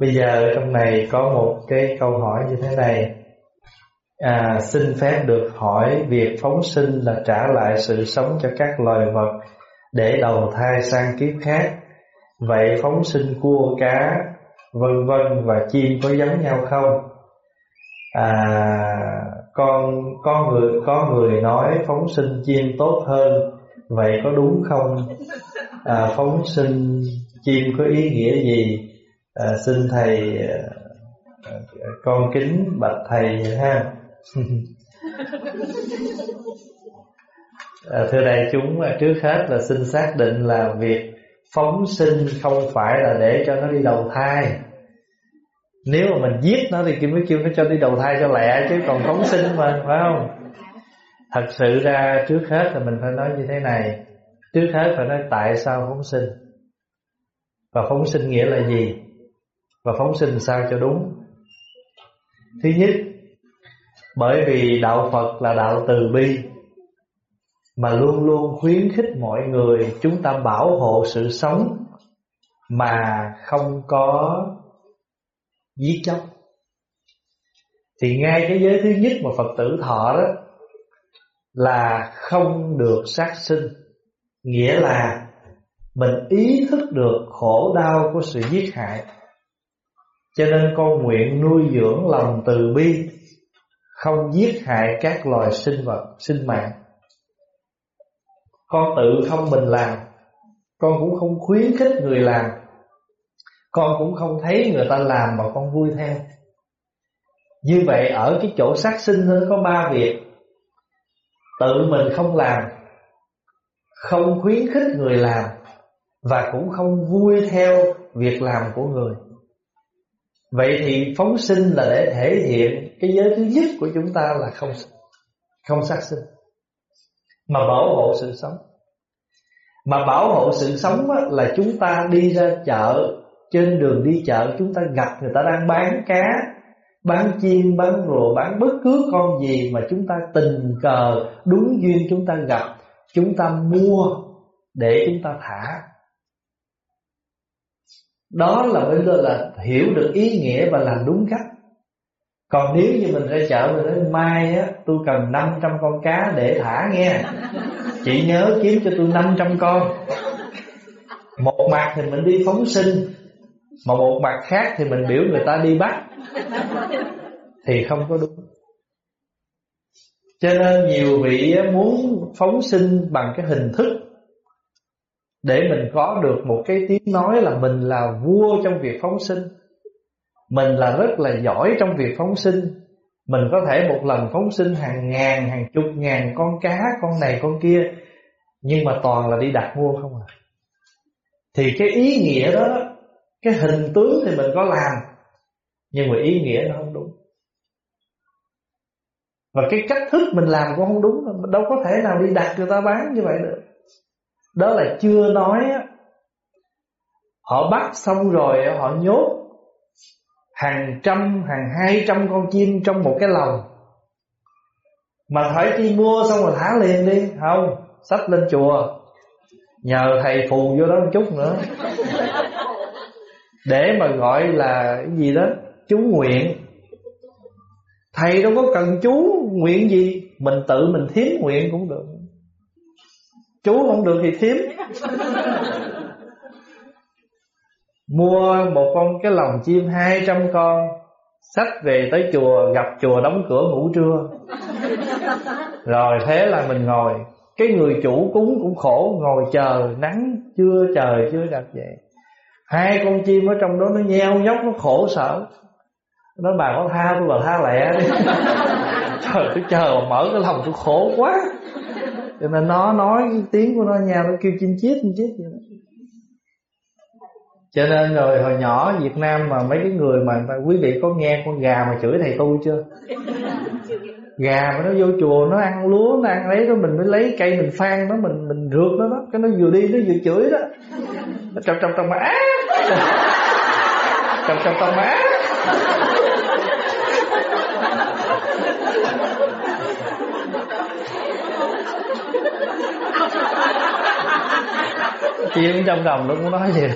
Bây giờ trong này có một cái câu hỏi như thế này. À, Xin phép được hỏi Việc phóng sinh là trả lại sự sống cho các loài vật Để đầu thai sang kiếp khác. Vậy phóng sinh cua cá Vân vân và chim có giống nhau không? À, con có người có người nói phóng sinh chim tốt hơn. Vậy có đúng không? À, phóng sinh chim có ý nghĩa gì? À, xin thầy à, con kính bạch thầy ha. À, thưa đại chúng trước hết là xin xác định là việc phóng sinh không phải là để cho nó đi đầu thai. Nếu mà mình giết nó thì mới kêu nó cho đi đầu thai cho lẹ chứ còn phóng sinh mà phải không? Thật sự ra trước hết là mình phải nói như thế này. Trước hết phải nói tại sao phóng sinh. Và phóng sinh nghĩa là gì? Và phóng sinh sao cho đúng. Thứ nhất, bởi vì đạo phật là đạo từ bi, mà luôn luôn khuyến khích mọi người chúng ta bảo hộ sự sống mà không có giết chóc. Thì ngay cái giới thứ nhất mà Phật tử thọ đó là không được sát sinh, nghĩa là mình ý thức được khổ đau của sự giết hại cho nên con nguyện nuôi dưỡng lòng từ bi, không giết hại các loài sinh vật, sinh mạng. Con tự không mình làm, con cũng không khuyến khích người làm. Con cũng không thấy người ta làm mà con vui theo. Như vậy ở cái chỗ sát sinh nó có ba việc. Tự mình không làm, Không khuyến khích người làm Và cũng không vui theo việc làm của người. Vậy thì phóng sinh là để thể hiện Cái giới thứ nhất của chúng ta là không không sát sinh. Mà bảo hộ sự sống. Mà bảo hộ sự sống là chúng ta đi ra chợ trên đường đi chợ chúng ta gặp người ta đang bán cá Bán chim, bán rùa, bán bất cứ con gì Mà chúng ta tình cờ đúng duyên chúng ta gặp Chúng ta mua để chúng ta thả. Đó là bây giờ là hiểu được ý nghĩa và làm đúng cách. Còn nếu như mình ra chợ mình nói, mai á, tôi cần 500 con cá để thả nghe. Chị nhớ kiếm cho tôi 500 con. Một mặt thì mình đi phóng sinh, mà một mặt khác thì mình biểu người ta đi bắt. Thì không có đúng. Cho nên nhiều vị muốn phóng sinh bằng cái hình thức để mình có được một cái tiếng nói là mình là vua trong việc phóng sinh. Mình là rất là giỏi trong việc phóng sinh. Mình có thể một lần phóng sinh hàng ngàn, hàng chục ngàn con cá, con này, con kia, nhưng mà toàn là đi đặt mua không à. Thì cái ý nghĩa đó, cái hình tướng thì mình có làm, nhưng mà ý nghĩa nó không đúng. Và cái cách thức mình làm cũng không đúng, đâu có thể nào đi đặt người ta bán như vậy được đó là chưa nói họ bắt xong rồi họ nhốt hàng trăm, hàng hai trăm con chim trong một cái lồng. Mà phải chi mua xong rồi thả liền đi. Không sách lên chùa. Nhờ thầy phù vô đó một chút nữa. Để mà gọi là cái gì đó, chú nguyện. Thầy đâu có cần chú nguyện gì. Mình tự mình thiếm nguyện cũng được chú không được thì thiếm mua một con cái lồng chim 200 con sách về tới chùa gặp chùa đóng cửa ngủ trưa. Rồi thế là mình ngồi. Cái người chủ cúng cũng khổ ngồi chờ nắng chưa trời chưa đặt vậy. Hai con chim ở trong đó nó nheo nhóc nó khổ sở. Nó bà có tha tôi bà tha lẹ đi. Trời tôi chờ mở cái lòng tôi khổ quá cho nên nó nói tiếng của nó nhau nó kêu chim chiết chim chiết vậy đó. cho nên rồi hồi nhỏ Việt Nam mà mấy cái người mà quý vị có nghe con gà mà chửi thầy tu chưa? Gà mà nó vô chùa, nó ăn lúa, nó ăn lấy đó, mình mới lấy cây mình phan nó, mình mình rượt nó đó. Cái nó vừa đi, nó vừa chửi đó. Trong trong trong má. Trong trong trong má. Chim trong đồng nó cũng nói gì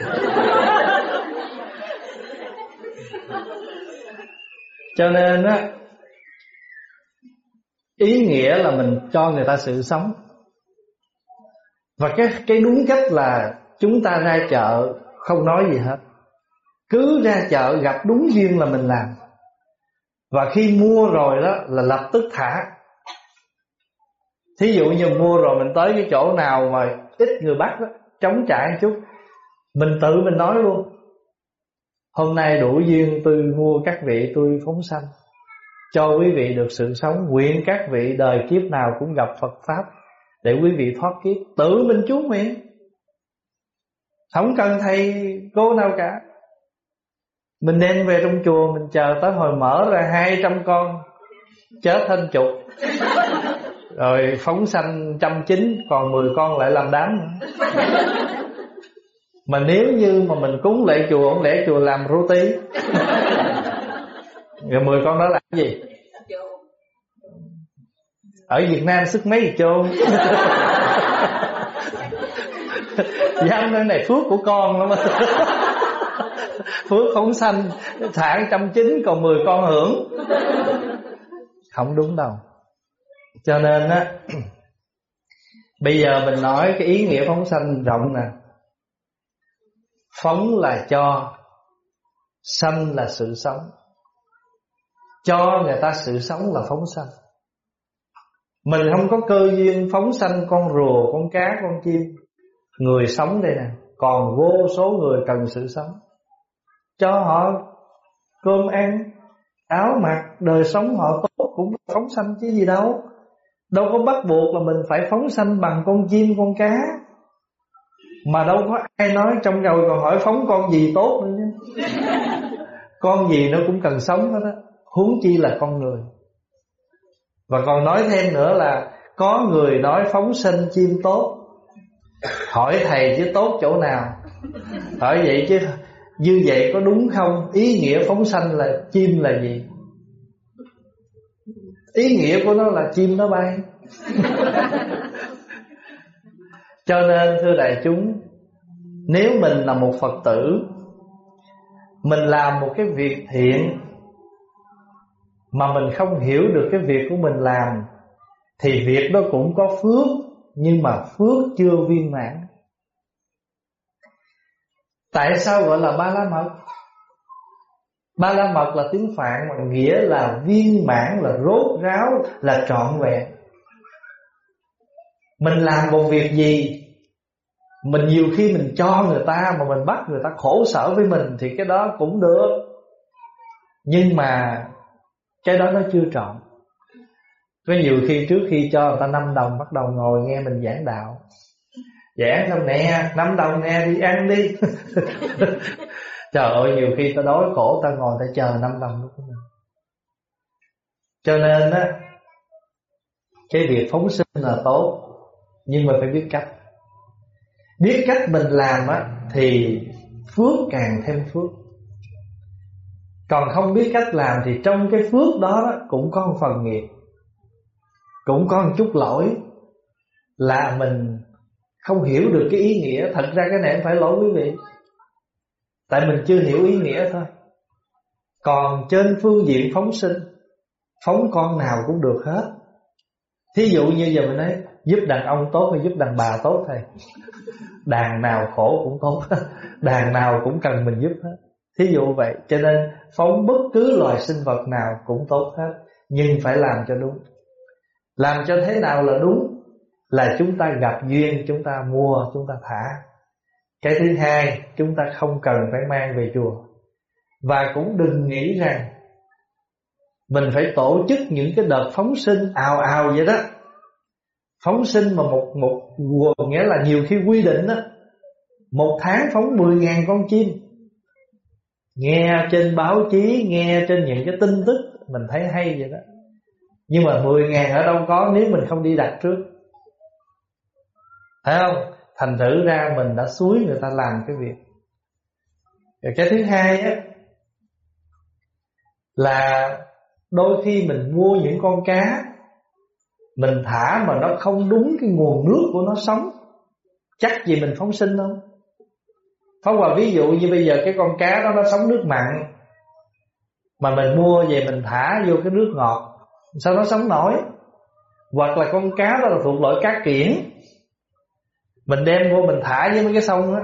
cho nên á, ý nghĩa là mình cho người ta sự sống. Và cái cái đúng cách là chúng ta ra chợ không nói gì hết. Cứ ra chợ gặp đúng duyên là mình làm. Và khi mua rồi đó là lập tức thả. Thí dụ như mua rồi mình tới cái chỗ nào mà ít người bắt đó chống trả chút. Mình tự mình nói luôn, hôm nay đủ duyên tôi mua các vị tôi phóng sanh, cho quý vị được sự sống, nguyện các vị đời kiếp nào cũng gặp Phật pháp để quý vị thoát kiếp. Tự mình chú nguyện. Không cần thầy cô nào cả. Mình đem về trong chùa Mình chờ tới hồi mở ra hai trăm con, Chết hơn chục. Rồi phóng sanh trăm chín, Còn mười con lại làm đám. Mà nếu như mà mình cúng lễ chùa Không lễ chùa làm roti Rồi mười con đó làm gì? Ở Việt Nam sức mấy chôn. Dám nơi này, phước của con lắm Phước không sanh, Thả trăm chín, còn mười con hưởng. Không đúng đâu. Cho nên á Bây giờ mình nói cái ý nghĩa phóng sanh rộng nè. Phóng là cho Sanh là sự sống. Cho người ta sự sống là phóng sanh. Mình không có cơ duyên phóng sanh con rùa, con cá, con chim. Người sống đây nè Còn vô số người cần sự sống. Cho họ cơm ăn áo mặc đời sống họ tốt cũng phóng sanh chứ gì đâu đâu có bắt buộc là mình phải phóng sanh bằng con chim, con cá. Mà đâu có ai nói trong đầu còn hỏi phóng con gì tốt nữa nhé. Con gì nó cũng cần sống hết á. Huống chi là con người. Và còn nói thêm nữa là có người nói phóng sinh chim tốt. Hỏi thầy chứ tốt chỗ nào? Hỏi vậy chứ, như vậy có đúng không? Ý nghĩa phóng sanh là chim là gì? Ý nghĩa của nó là chim nó bay Cho nên thưa đại chúng Nếu mình là một Phật tử Mình làm một cái việc thiện Mà mình không hiểu được cái việc của mình làm Thì việc đó cũng có phước Nhưng mà phước chưa viên mãn Tại sao gọi là ba la mật? Ba la mật là tiếng Phạn mà nghĩa là viên mãn, là rốt ráo, là trọn vẹn. Mình làm một việc gì? Mình nhiều khi mình cho người ta Mà mình bắt người ta khổ sở với mình Thì cái đó cũng được. Nhưng mà Cái đó nó chưa trọn. Có nhiều khi trước khi cho người ta 5 đồng Bắt đầu ngồi nghe mình giảng đạo. Giảng xong nè năm đồng nè đi ăn đi. Trời ơi nhiều khi ta đói khổ Ta ngồi ta chờ năm đồng của mình Cho nên á Cái việc phóng sinh là tốt Nhưng mà phải biết cách. Biết cách mình làm á Thì phước càng thêm phước. Còn không biết cách làm Thì trong cái phước đó, đó Cũng có một phần nghiệp Cũng có một chút lỗi Là mình không hiểu được cái ý nghĩa. Thật ra cái này không phải lỗi quý vị. Tại mình chưa hiểu ý nghĩa thôi. Còn trên phương diện phóng sinh, Phóng con nào cũng được hết. Thí dụ như giờ mình nói, Giúp đàn ông tốt hay giúp đàn bà tốt thầy? Đàn nào khổ cũng tốt. Đàn nào cũng cần mình giúp hết. Thí dụ vậy, Cho nên phóng bất cứ loài sinh vật nào cũng tốt hết, Nhưng phải làm cho đúng. Làm cho thế nào là đúng? Là chúng ta gặp duyên, chúng ta mua, chúng ta thả cái thứ hai, chúng ta không cần phải mang về chùa. Và cũng đừng nghĩ rằng mình phải tổ chức những cái đợt phóng sinh ào ào vậy đó. Phóng sinh mà một một quần nghĩa là nhiều khi quy định đó, một tháng phóng 10.000 con chim. Nghe trên báo chí, nghe trên những cái tin tức, mình thấy hay vậy đó. Nhưng mà 10.000 ở đâu có nếu mình không đi đặt trước. Thấy không? Thành thử ra mình đã suối người ta làm cái việc Rồi cái thứ hai á, Là đôi khi mình mua những con cá, Mình thả mà nó không đúng cái nguồn nước của nó sống, Chắc gì mình phóng sinh không? Phóng vào ví dụ như bây giờ cái con cá đó nó sống nước mặn, mà mình mua về mình thả vô cái nước ngọt, sao nó sống nổi hoặc là con cá đó là thuộc loại cá kiển mình đem vô mình thả với mấy cái sông á.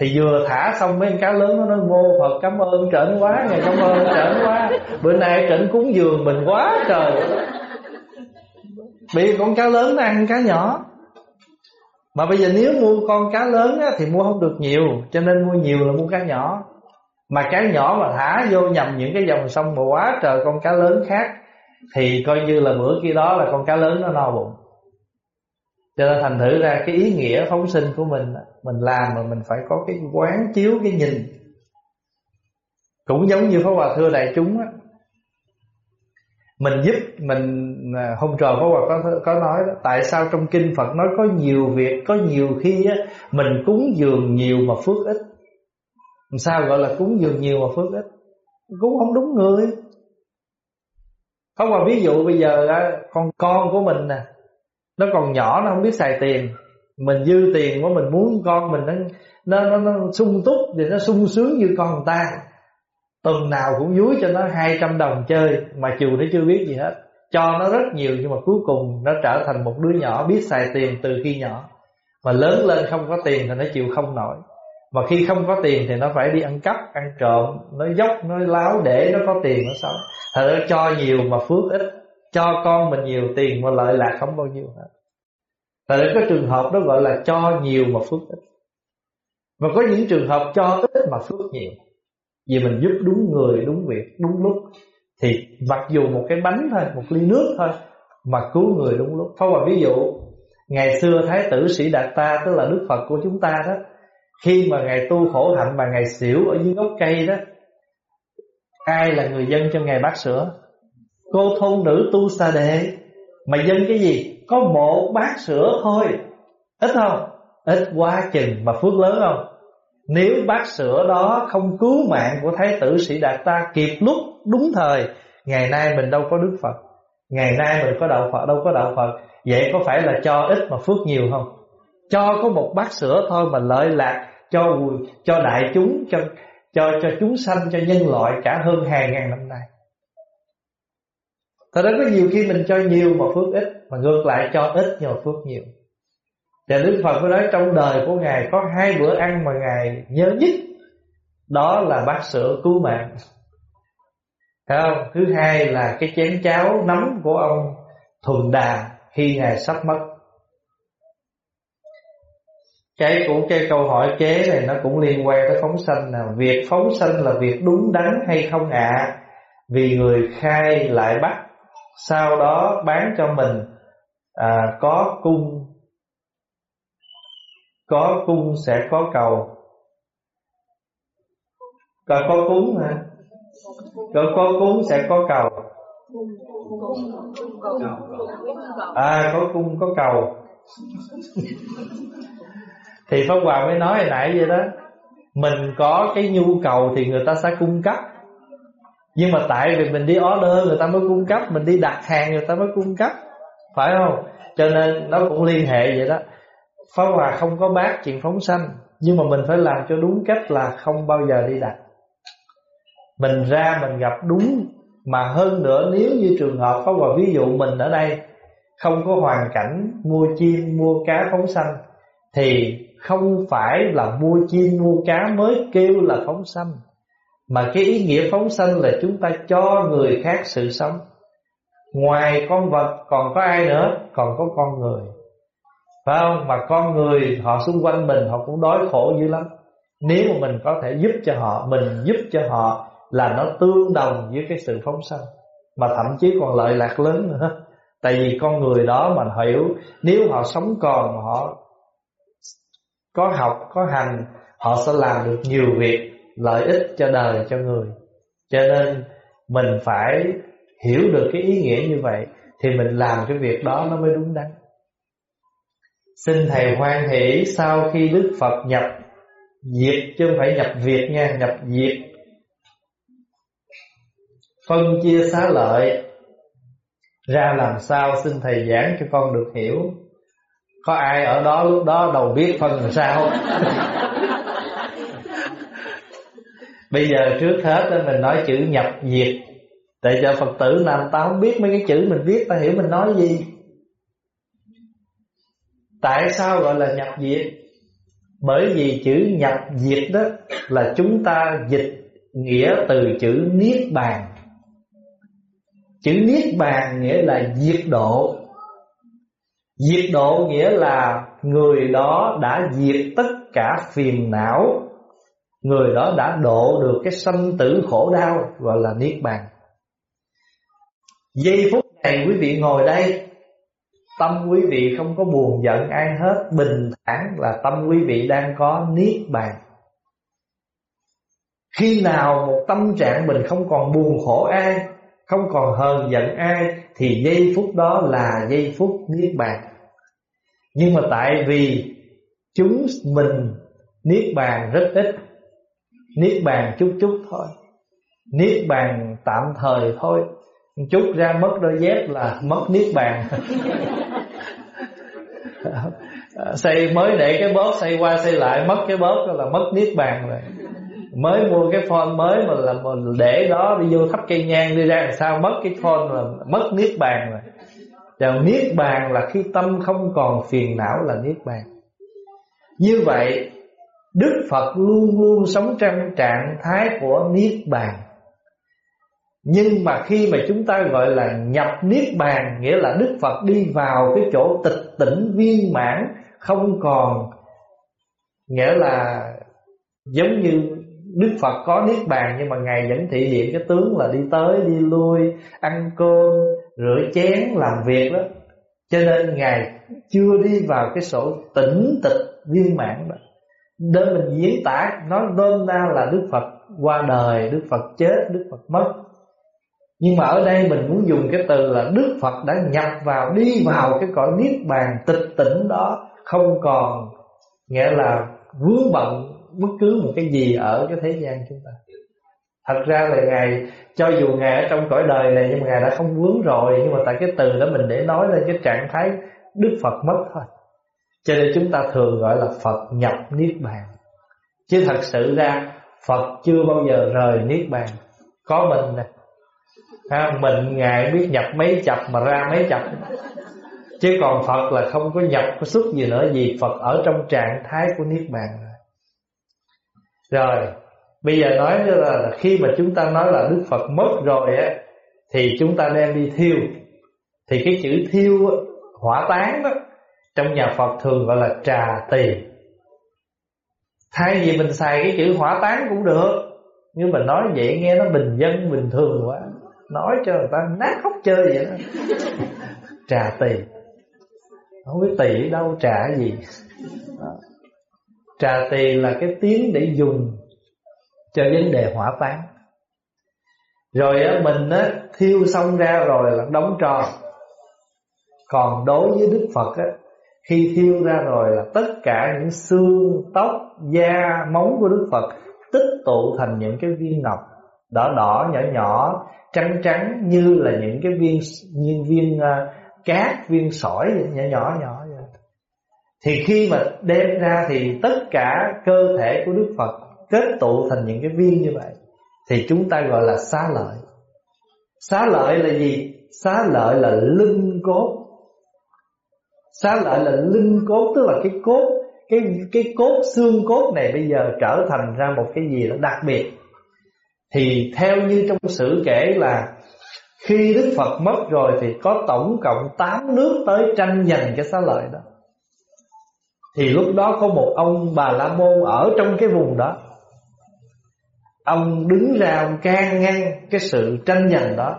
Thì vừa thả xong mấy con cá lớn nó nói vô Phật cảm ơn trển quá ngày cảm ơn trển quá. Bữa nay trển cúng giường mình quá trời. Bị con cá lớn nó ăn cá nhỏ. Mà bây giờ nếu mua con cá lớn á, thì mua không được nhiều cho nên mua nhiều là mua cá nhỏ. Mà cá nhỏ mà thả vô nhầm những cái dòng sông mà quá trời con cá lớn khác thì coi như là bữa kia đó là con cá lớn nó no bụng cho nên thành thử ra cái ý nghĩa phóng sinh của mình mình làm mà mình phải có cái quán chiếu cái nhìn. Cũng giống như pháp hòa thưa đại chúng á. Mình giúp mình à, hôm trời pháp hòa có có nói đó, tại sao trong kinh Phật nói có nhiều việc có nhiều khi á mình cúng dường nhiều mà phước ít? Sao gọi là cúng dường nhiều mà phước ít? Cúng không đúng người. Không mà ví dụ bây giờ con con của mình nè nó còn nhỏ nó không biết xài tiền. Mình dư tiền của mình muốn con mình nó nó nó, nó sung túc thì nó sung sướng như con người ta. Tuần nào cũng dúi cho nó 200 đồng chơi mà chiều nó chưa biết gì hết. Cho nó rất nhiều nhưng mà cuối cùng nó trở thành một đứa nhỏ biết xài tiền từ khi nhỏ. Mà lớn lên không có tiền thì nó chịu không nổi. Mà khi không có tiền thì nó phải đi ăn cắp ăn trộm. Nó dốc nó láo để nó có tiền nó sống. Thật ra cho nhiều mà phước ít cho con mình nhiều tiền mà lợi lạc không bao nhiêu hết. Tại đây có trường hợp đó gọi là cho nhiều mà phước ít. Mà có những trường hợp cho ít mà phước nhiều. Vì mình giúp đúng người, đúng việc, đúng lúc. Thì mặc dù một cái bánh thôi, một ly nước thôi Mà cứu người đúng lúc. Phá hòa ví dụ Ngày xưa Thái tử Sĩ Đạt Ta Tức là Đức Phật của chúng ta đó Khi mà Ngài tu khổ hạnh mà Ngài xỉu ở dưới gốc cây đó Ai là người dân cho Ngài bát sữa? Cô thôn nữ tu sa đệ Mà dân cái gì? Có một bát sữa thôi. Ít không? Ít quá chừng mà phước lớn không? Nếu bát sữa đó không cứu mạng Của Thái tử Sĩ Đạt ta kịp lúc đúng thời, Ngày nay mình đâu có Đức Phật. Ngày nay mình có đạo Phật, Đâu có đạo Phật. Vậy có phải là cho ít mà phước nhiều không? Cho có một bát sữa thôi mà lợi lạc Cho cho đại chúng, Cho cho cho chúng sanh, Cho nhân loại cả hơn hàng ngàn năm nay. Thật ra có nhiều khi mình cho nhiều mà phước ít, Mà ngược lại cho ít nhưng mà phước nhiều Và Đức Phật có nói trong đời của Ngài Có hai bữa ăn mà Ngài nhớ nhất, Đó là bát sữa cứu mạng Thấy không? Thứ hai là cái chén cháo nấm của ông Thuần Đà Khi Ngài sắp mất cái của cái câu hỏi kế này nó cũng liên quan tới phóng sanh nào việc phóng sanh là việc đúng đắn hay không ạ à? vì người khai lại bắt sau đó bán cho mình à, có cung. Có cung sẽ có cầu. Có có cúng hả? Có có cúng sẽ có cầu. À có cung có cầu. Thì pháp hòa mới nói hồi nãy vậy đó. Mình có cái nhu cầu thì người ta sẽ cung cấp nhưng mà tại vì mình đi order, người ta mới cung cấp, Mình đi đặt hàng, người ta mới cung cấp. Phải không? Cho nên nó cũng liên hệ vậy đó. Pháp Hòa không có bác chuyện phóng sanh, Nhưng mà mình phải làm cho đúng cách là Không bao giờ đi đặt. Mình ra mình gặp đúng, Mà hơn nữa nếu như trường hợp Pháp Hòa ví dụ mình ở đây, Không có hoàn cảnh mua chim, Mua cá phóng sanh, Thì không phải là mua chim, mua cá mới kêu là phóng sanh mà cái ý nghĩa phóng sanh là chúng ta cho người khác sự sống. Ngoài con vật còn có ai nữa? Còn có con người. Phải không? Mà con người họ xung quanh mình Họ cũng đói khổ dữ lắm. Nếu mà mình có thể giúp cho họ Mình giúp cho họ Là nó tương đồng với cái sự phóng sanh. Mà thậm chí còn lợi lạc lớn nữa. Tại vì con người đó mà hiểu Nếu họ sống còn mà họ Có học, có hành Họ sẽ làm được nhiều việc lợi ích cho đời, cho người. Cho nên mình phải hiểu được cái ý nghĩa như vậy thì mình làm cái việc đó nó mới đúng đắn. Xin thầy hoan hỷ sau khi đức phật nhập diệt, chứ không phải nhập việt nha, nhập diệt. Phân chia xá lợi, ra làm sao xin thầy giảng cho con được hiểu. Có ai ở đó lúc đó đầu biết phân làm sao? Bây giờ trước hết mình nói chữ nhập diệt Để cho Phật tử làm ta không biết mấy cái chữ mình viết, Ta hiểu mình nói gì? Tại sao gọi là nhập diệt Bởi vì chữ nhập diệt đó Là chúng ta dịch nghĩa từ chữ niết bàn. Chữ niết bàn nghĩa là diệt độ. Diệt độ nghĩa là người đó đã diệt tất cả phiền não Người đó đã độ được cái sanh tử khổ đau Gọi là Niết Bàn. Giây phút này quý vị ngồi đây, Tâm quý vị không có buồn giận ai hết, Bình thản là tâm quý vị đang có Niết Bàn. Khi nào một tâm trạng mình không còn buồn khổ ai, Không còn hờn giận ai, Thì giây phút đó là giây phút Niết Bàn. Nhưng mà tại vì Chúng mình Niết Bàn rất ít Niết bàn chút chút thôi. Niết bàn tạm thời thôi. Chút ra mất đôi dép là mất niết bàn. Xây mới để cái bóp, xây qua xây lại, Mất cái bóp là mất niết bàn rồi. Mới mua cái phone mới mà là để đó đi vô thắp cây nhang đi ra làm sao mất cái phone là mất niết bàn rồi. Và niết bàn là khi tâm không còn phiền não là niết bàn. Như vậy Đức Phật luôn luôn sống trong trạng thái của Niết Bàn. Nhưng mà khi mà chúng ta gọi là nhập Niết Bàn Nghĩa là Đức Phật đi vào cái chỗ tịch tỉnh viên mãn Không còn Nghĩa là giống như Đức Phật có Niết Bàn Nhưng mà Ngài vẫn thị hiện cái tướng là đi tới đi lui Ăn cơm, rửa chén, làm việc đó. Cho nên Ngài chưa đi vào cái sổ tỉnh tịch viên mãn đó. Đơn mình diễn tả Nói đơn ra là Đức Phật qua đời Đức Phật chết, Đức Phật mất. Nhưng mà ở đây mình muốn dùng cái từ là Đức Phật đã nhập vào Đi vào cái cõi Niết Bàn tịch tỉnh đó Không còn Nghĩa là vướng bận bất cứ một cái gì ở cái thế gian chúng ta. Thật ra là Ngài Cho dù Ngài ở trong cõi đời này Nhưng mà Ngài đã không vướng rồi. Nhưng mà tại cái từ đó mình để nói lên cái trạng thái Đức Phật mất thôi cho nên chúng ta thường gọi là Phật nhập Niết Bàn. Chứ thật sự ra Phật chưa bao giờ rời Niết Bàn. Có mình nè. À, Mình Ngài biết nhập mấy chập mà ra mấy chập. Chứ còn Phật là không có nhập có xuất gì nữa vì Phật ở trong trạng thái của Niết Bàn rồi. Rồi Bây giờ nói là, là khi mà chúng ta nói là Đức Phật mất rồi á Thì chúng ta đem đi thiêu. Thì cái chữ thiêu hỏa táng đó trong nhà Phật thường gọi là trà tỳ. Thay vì mình xài cái chữ hỏa táng cũng được Nhưng mà nói vậy nghe nó bình dân bình thường quá. Nói cho người ta nát hốc chơi vậy đó. Trà tỳ. Không biết tỳ đâu trà gì? Trà tỳ là cái tiếng để dùng Cho vấn đề hỏa táng. Rồi á, mình á, thiêu xong ra rồi là đóng tròn Còn đối với Đức Phật á, khi thiêu ra rồi là tất cả những xương, tóc, da, móng của Đức Phật tích tụ thành những cái viên ngọc đỏ đỏ nhỏ nhỏ trắng trắng như là những cái viên như viên uh, cát viên sỏi nhỏ nhỏ nhỏ vậy. thì khi mà đem ra thì tất cả cơ thể của Đức Phật kết tụ thành những cái viên như vậy thì chúng ta gọi là xá lợi. Xá lợi là gì? Xá lợi là linh cốt. Xá lợi là linh cốt, Tức là cái cốt, Cái cái cốt xương cốt này bây giờ trở thành ra một cái gì đó đặc biệt. Thì theo như trong sử kể là Khi Đức Phật mất rồi Thì có tổng cộng 8 nước tới tranh giành cái xá lợi đó. Thì lúc đó có một ông Bà La Môn ở trong cái vùng đó. Ông đứng ra, ông can ngăn cái sự tranh giành đó.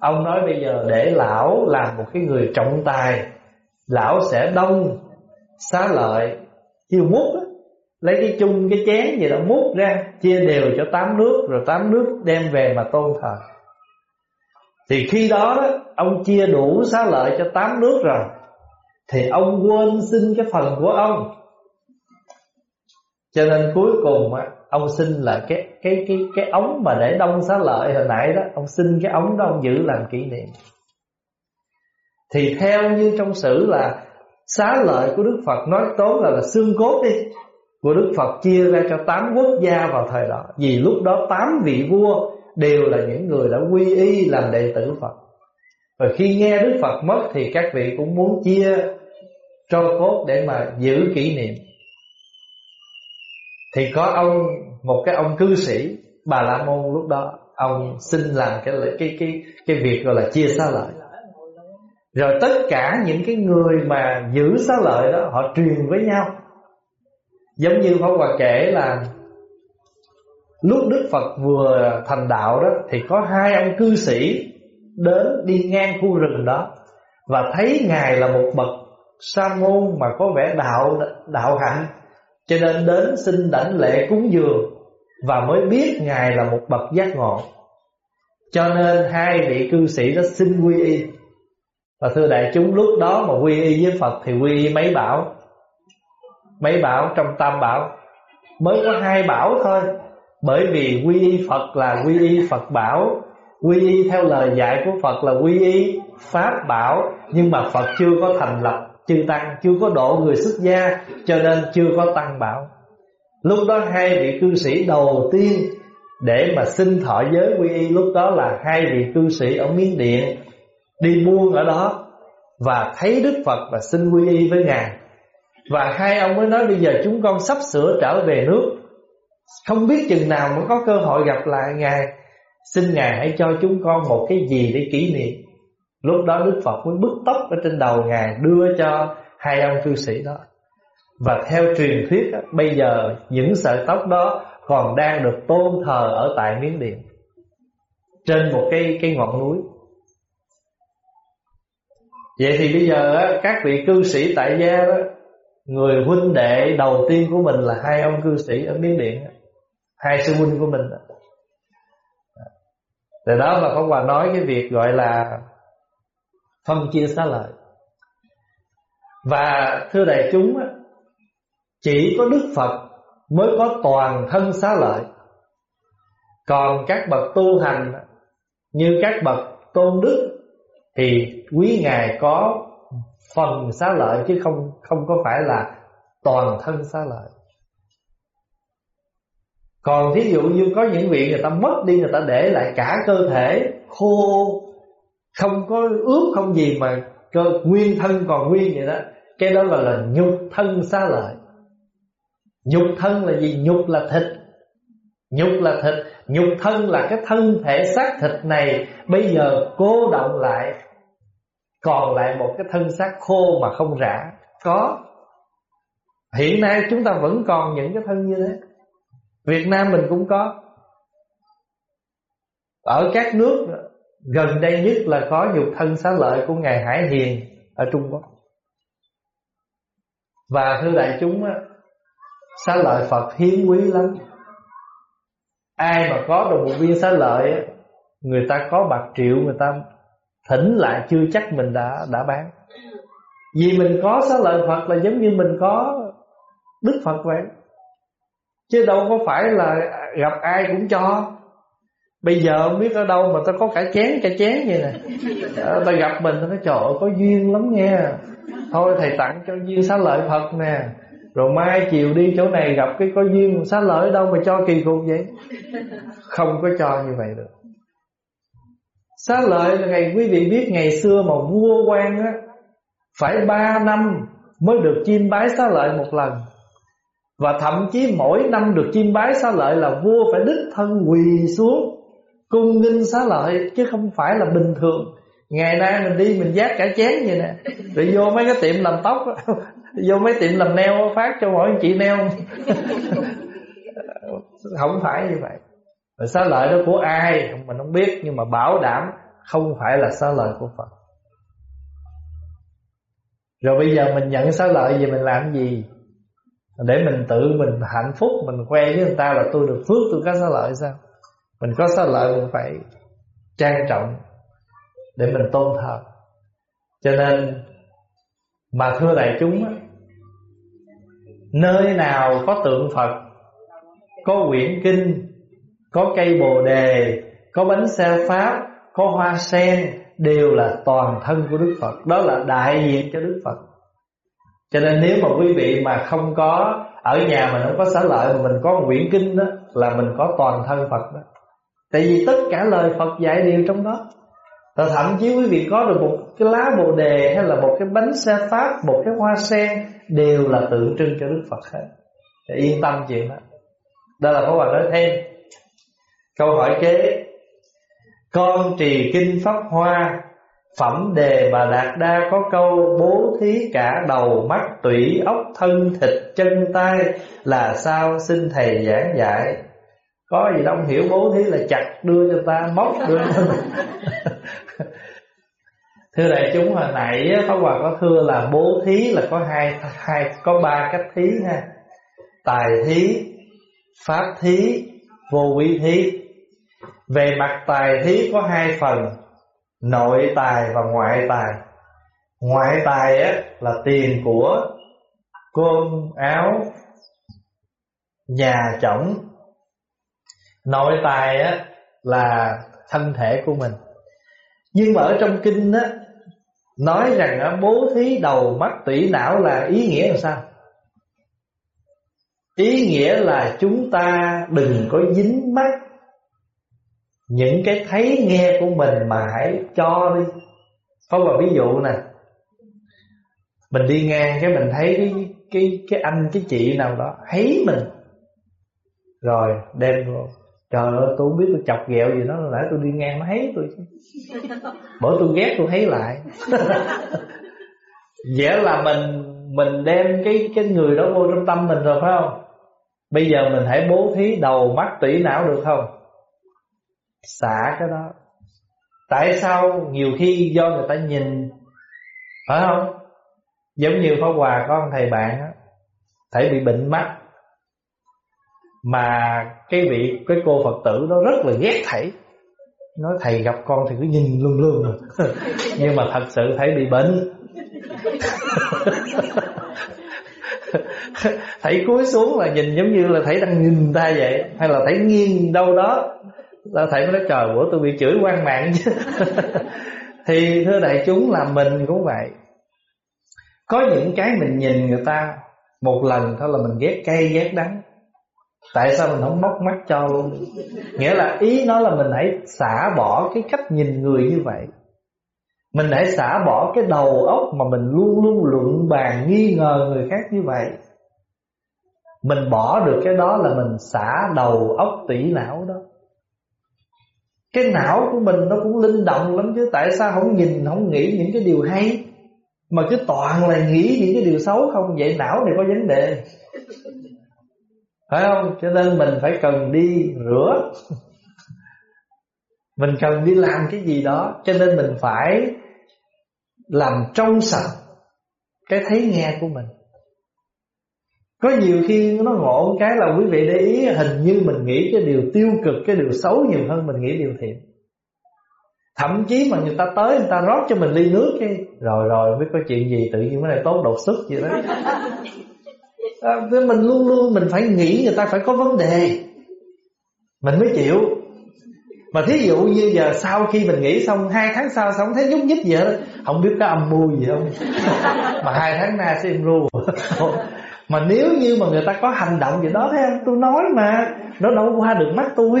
Ông nói bây giờ để lão làm một cái người trọng tài. Lão sẽ đông xá lợi Chiêu mút á. Lấy cái chung cái chén gì đó mút ra Chia đều cho tám nước Rồi tám nước đem về mà tôn thờ. Thì khi đó, đó Ông chia đủ xá lợi cho tám nước rồi Thì ông quên xin cái phần của ông. Cho nên cuối cùng á Ông xin là cái cái cái cái ống mà để đông xá lợi hồi nãy đó Ông xin cái ống đó ông giữ làm kỷ niệm thì theo như trong sử là Xá lợi của Đức Phật nói tóm là, là xương cốt đi của Đức Phật chia ra cho tám quốc gia vào thời đó. Vì lúc đó tám vị vua đều là những người đã quy y làm đệ tử Phật. Và khi nghe Đức Phật mất thì các vị cũng muốn chia tro cốt để mà giữ kỷ niệm. Thì có ông, một cái ông cư sĩ Bà La Môn lúc đó Ông xin làm cái cái cái cái việc gọi là chia xá lợi. Rồi tất cả những cái người mà giữ xá lợi đó, Họ truyền với nhau. Giống như Pháp Hòa kể là Lúc Đức Phật vừa thành đạo đó, Thì có hai ông cư sĩ Đến đi ngang khu rừng đó Và thấy Ngài là một bậc sa môn Mà có vẻ đạo đạo hạnh. Cho nên đến xin đảnh lễ cúng dường Và mới biết Ngài là một bậc giác ngộ. Cho nên hai vị cư sĩ đó xin quy y. Và thưa đại chúng, lúc đó mà quy y với Phật Thì quy y mấy bảo? Mấy bảo trong tam bảo? Mới có hai bảo thôi. Bởi vì quy y Phật là quy y Phật bảo. Quy y theo lời dạy của Phật là quy y Pháp bảo. Nhưng mà Phật chưa có thành lập chư Tăng, Chưa có độ người xuất gia, Cho nên chưa có Tăng bảo. Lúc đó hai vị cư sĩ đầu tiên Để mà xin thọ giới quy y Lúc đó là hai vị cư sĩ ở Miến Điện. Đi buôn ở đó Và thấy Đức Phật và xin quy y với Ngài. Và hai ông mới nói, bây giờ chúng con sắp sửa trở về nước. Không biết chừng nào mới có cơ hội gặp lại Ngài. Xin Ngài hãy cho chúng con một cái gì để kỷ niệm. Lúc đó Đức Phật mới bứt tóc ở trên đầu Ngài, Đưa cho hai ông cư sĩ đó. Và theo truyền thuyết Bây giờ những sợi tóc đó Còn đang được tôn thờ ở tại Miến Điện. Trên một cái cái ngọn núi. Vậy thì bây giờ các vị cư sĩ tại gia đó, Người huynh đệ đầu tiên của mình là hai ông cư sĩ ở Miến Điện Hai sư huynh của mình Từ đó mà Pháp Hòa nói cái việc gọi là Phân chia xá lợi. Và thưa đại chúng Chỉ có Đức Phật mới có toàn thân xá lợi. Còn các bậc tu hành Như các bậc tôn đức Thì quý Ngài có phần xá lợi chứ không không có phải là toàn thân xá lợi. Còn thí dụ như có những vị người ta mất đi, người ta để lại cả cơ thể khô, không có ướp không gì mà cơ, nguyên thân còn nguyên vậy đó, cái đó gọi là nhục thân xá lợi. Nhục thân là gì? Nhục là thịt. Nhục là thịt. Nhục thân là cái thân thể xác thịt này. Bây giờ cô động lại còn lại một cái thân xác khô mà không rã. Có. Hiện nay chúng ta vẫn còn những cái thân như thế. Việt Nam mình cũng có. Ở các nước gần đây nhất là có nhục thân xá lợi của ngài Hải Hiền ở Trung Quốc. Và thưa đại chúng á, xá lợi Phật hiếm quý lắm. Ai mà có được một viên xá lợi người ta có bạc triệu, người ta thỉnh lại chưa chắc mình đã đã bán. Vì mình có xá lợi Phật là giống như mình có Đức Phật vậy. Chứ đâu có phải là gặp ai cũng cho. Bây giờ không biết ở đâu mà ta có cả chén cả chén vậy nè. Ờ, tao Ta gặp mình ta nói, trời ơi, có duyên lắm nha. Thôi, thầy tặng cho duyên xá lợi Phật nè. Rồi mai chiều đi chỗ này gặp cái có duyên xá lợi đâu mà cho kỳ cục vậy? Không có cho như vậy được. Xá lợi là ngày quý vị biết ngày xưa mà vua quan á, Phải ba năm mới được chiêm bái xá lợi một lần. Và thậm chí mỗi năm được chiêm bái xá lợi là vua phải đích thân quỳ xuống Cung nghinh xá lợi, chứ không phải là bình thường. Ngày nay mình đi mình giác cả chén vậy nè. Rồi vô mấy cái tiệm làm tóc Vô mấy tiệm làm neo phát cho mỗi chị neo Không phải như vậy rồi xá lợi đó của ai mình không biết, nhưng mà bảo đảm không phải là xá lợi của Phật. Rồi bây giờ mình nhận xá lợi gì mình làm gì? Để mình tự mình hạnh phúc, mình khoe với người ta là tôi được phước, tôi có xá lợi sao? Mình có xá lợi mình phải trang trọng để mình tôn thờ. Cho nên mà thưa đại chúng nơi nào có tượng Phật, có quyển kinh có cây bồ đề, có bánh xe pháp, có hoa sen, đều là toàn thân của đức phật. Đó là đại diện cho đức phật. Cho nên nếu mà quý vị mà không có ở nhà mình không có xá lợi, mà mình có quyển kinh đó, là mình có toàn thân Phật đó. Tại vì tất cả lời Phật dạy đều trong đó. Và thậm chí quý vị có được một cái lá bồ đề, hay là một cái bánh xe pháp, một cái hoa sen, đều là tượng trưng cho Đức Phật hết. Yên tâm chuyện đó. Đó là có Hòa nói thêm câu hỏi kế. Con trì kinh pháp hoa Phẩm đề bà Đạt Đa có câu Bố thí cả đầu mắt tủy ốc thân thịt chân tay Là sao xin thầy giảng dạy? Có gì đâu hiểu bố thí là chặt đưa cho ta Móc đưa cho ta. Thưa đại chúng hồi nãy Pháp Hòa có thưa là bố thí là có hai hai có ba cách thí ha. Tài thí, pháp thí, vô quý thí. Về mặt tài thí có hai phần nội tài và ngoại tài. Ngoại tài á là tiền của cơm áo nhà chổng. Nội tài á là thân thể của mình. Nhưng mà ở trong kinh á nói rằng á, bố thí đầu mắt tủy não là ý nghĩa là sao? Ý nghĩa là chúng ta đừng có dính mắt những cái thấy nghe của mình mà hãy cho đi. Có một ví dụ nè. Mình đi ngang cái mình thấy cái cái cái anh cái chị nào đó thấy mình. Rồi đem vô. Trời ơi tôi không biết tôi chọc ghẹo gì nó nãy tôi đi ngang nó thấy tôi. Bởi tôi ghét tôi thấy lại. Vậy là mình mình đem cái cái người đó vô trong tâm mình rồi phải không? Bây giờ mình hãy bố thí đầu mắt tủy não được không? Xả cái đó. Tại sao nhiều khi do người ta nhìn, phải không? Giống như pháp hòa có ông thầy bạn á, thầy bị bệnh mắt, mà cái vị, cái cô phật tử đó rất là ghét thầy. Nói, thầy gặp con thì cứ nhìn luôn luôn à. nhưng mà thật sự thầy bị bệnh. Thầy cúi xuống là nhìn giống như là thầy đang nhìn ta vậy, hay là thầy nghiêng đâu đó là thầy mới nói, trời, bữa tôi bị chửi quan mạng chứ. Thì thưa đại chúng, là mình cũng vậy. Có những cái mình nhìn người ta một lần thôi là mình ghét cay, ghét đắng. Tại sao mình không móc mắt cho luôn? Nghĩa là ý nó là mình hãy xả bỏ cái cách nhìn người như vậy. Mình hãy xả bỏ cái đầu óc mà mình luôn luôn luận bàn, nghi ngờ người khác như vậy. Mình bỏ được cái đó là mình xả đầu óc tỷ não đó cái não của mình nó cũng linh động lắm chứ, Tại sao không nhìn, không nghĩ những cái điều hay? Mà cứ toàn là nghĩ những cái điều xấu không? Vậy não này có vấn đề. Phải không? Cho nên mình phải cần đi rửa. Mình cần đi làm cái gì đó. Cho nên mình phải Làm trong sạch Cái thấy nghe của mình có nhiều khi nó ngộ cái là quý vị để ý Hình như mình nghĩ cái điều tiêu cực Cái điều xấu nhiều hơn mình nghĩ điều thiện. Thậm chí mà người ta tới Người ta rót cho mình ly nước cái Rồi rồi biết có chuyện gì tự nhiên cái này tốt đột xuất vậy đó à, Mình luôn luôn mình phải nghĩ người ta phải có vấn đề. Mình mới chịu. Mà thí dụ như giờ sau khi mình nghĩ xong hai tháng sau xong thấy nhúc nhích gì hết Không biết có âm mưu gì không? Mà hai tháng nay sẽ im ru mà nếu như mà người ta có hành động gì đó thấy không tôi nói mà nó đâu qua được mắt tôi.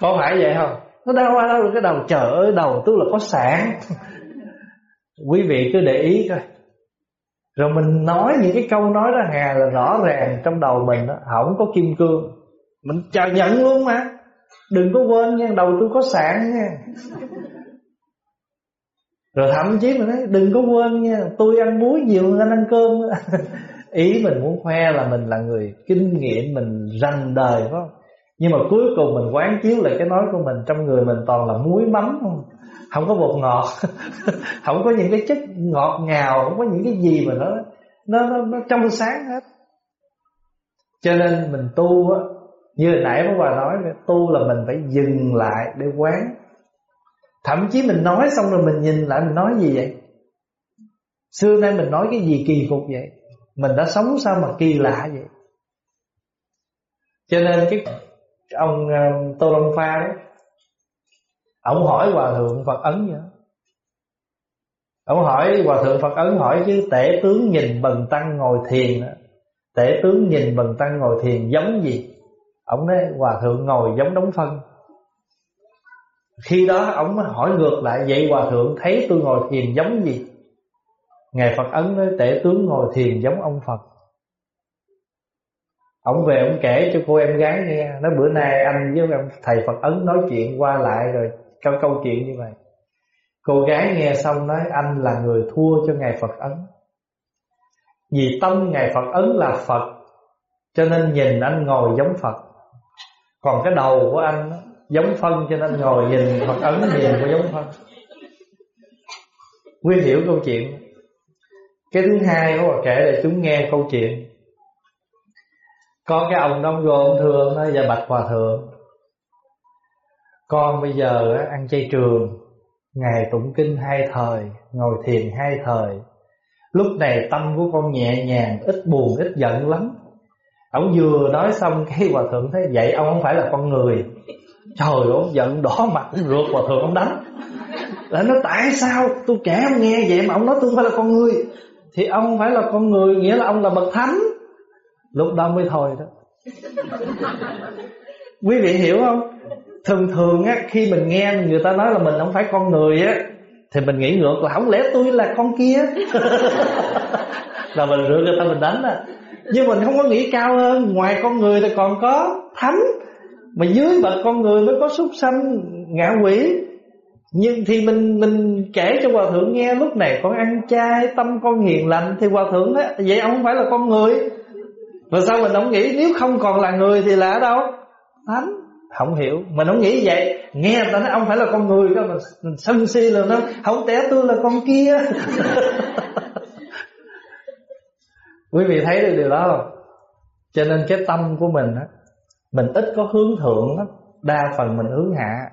Có phải vậy không? Nó đâu qua đâu được cái đầu trời ơi đầu tôi là có sản quý vị cứ để ý coi. Rồi mình nói những cái câu nói đó hà là rõ ràng trong đầu mình đó không có kim cương. Mình chờ nhận luôn mà. Đừng có quên nha đầu tôi có sản nha rồi thậm chí mình nói đừng có quên nha tôi ăn muối nhiều hơn anh ăn cơm ý mình muốn khoe là mình là người kinh nghiệm mình rành đời phải không? Nhưng mà cuối cùng mình quán chiếu lại cái nói của mình trong người mình toàn là muối mắm không? Không có bột ngọt không có những cái chất ngọt ngào không có những cái gì mà nó nó nó, nó trong sáng hết. Cho nên mình tu á như hồi nãy bác bà nói tu là mình phải dừng lại để quán. Thậm chí mình nói xong rồi mình nhìn lại mình nói gì vậy? Xưa nay mình nói cái gì kỳ phục vậy? Mình đã sống sao mà kỳ lạ vậy? Cho nên cái ông ờ, Tô Long Pha đó Ông hỏi Hòa Thượng Phật Ấn vậy Ông hỏi Hòa Thượng Phật Ấn hỏi chứ Tể tướng nhìn bần tăng ngồi thiền đó, Tể tướng nhìn Bần Tăng ngồi thiền giống gì? Ông nói Hòa Thượng ngồi giống đống phân. Khi đó ông mới hỏi ngược lại, Vậy Hòa Thượng, thấy tôi ngồi thiền giống gì? Ngài Phật Ấn nói, Tể tướng ngồi thiền giống ông Phật. Ông về ông kể cho cô em gái nghe, Nói, bữa nay anh với ông thầy Phật Ấn nói chuyện qua lại rồi Câu câu chuyện như vậy. Cô gái nghe xong nói, anh là người thua cho Ngài Phật Ấn. Vì tâm Ngài Phật Ấn là Phật, Cho nên nhìn anh ngồi giống Phật. Còn cái đầu của anh giống phân Cho nên ngồi nhìn Phật Ấn nhìn có giống phân. Nguyên hiểu câu chuyện. Cái thứ hai đó là kể để chúng nghe câu chuyện. Có cái ông đông gồm ông thưa ông nói dạ, bạch hòa thượng, Con bây giờ ăn chay trường, Ngày tụng kinh hai thời, Ngồi thiền hai thời. Lúc này tâm của con nhẹ nhàng, Ít buồn, ít giận lắm. Ông vừa nói xong cái hòa thượng thấy, Vậy ông không phải là con người. Trời ơi ông giận đỏ mặt rượt hòa thường ông đánh. Là nó, tại sao tôi kể ông nghe vậy Mà ông nói tôi không phải là con người? Thì ông không phải là con người, Nghĩa là ông là bậc thánh. Lúc đó mới thôi đó. Quý vị hiểu không? Thường thường á, khi mình nghe người ta nói là mình không phải con người á, thì mình nghĩ ngược là không lẽ tôi là con kia? Là mình rửa người ta mình đánh à nhưng mình không có nghĩ cao hơn. Ngoài con người thì còn có thánh mà dưới bậc con người mới có súc sanh, ngạ quỷ. Nhưng thì mình mình kể cho hòa thượng nghe lúc này, con ăn chay, tâm con hiền lành, thì hòa thượng đó vậy ông không phải là con người. Rồi sao mình không nghĩ, nếu không còn là người thì là ở đâu. Thánh, không hiểu. Mình không nghĩ vậy. Nghe người ta nói ông phải là con người đó mà sân si luôn nó, không, té tôi là con kia. Quý vị thấy được điều đó không? Cho nên cái tâm của mình á mình ít có hướng thượng lắm, đa phần mình hướng hạ.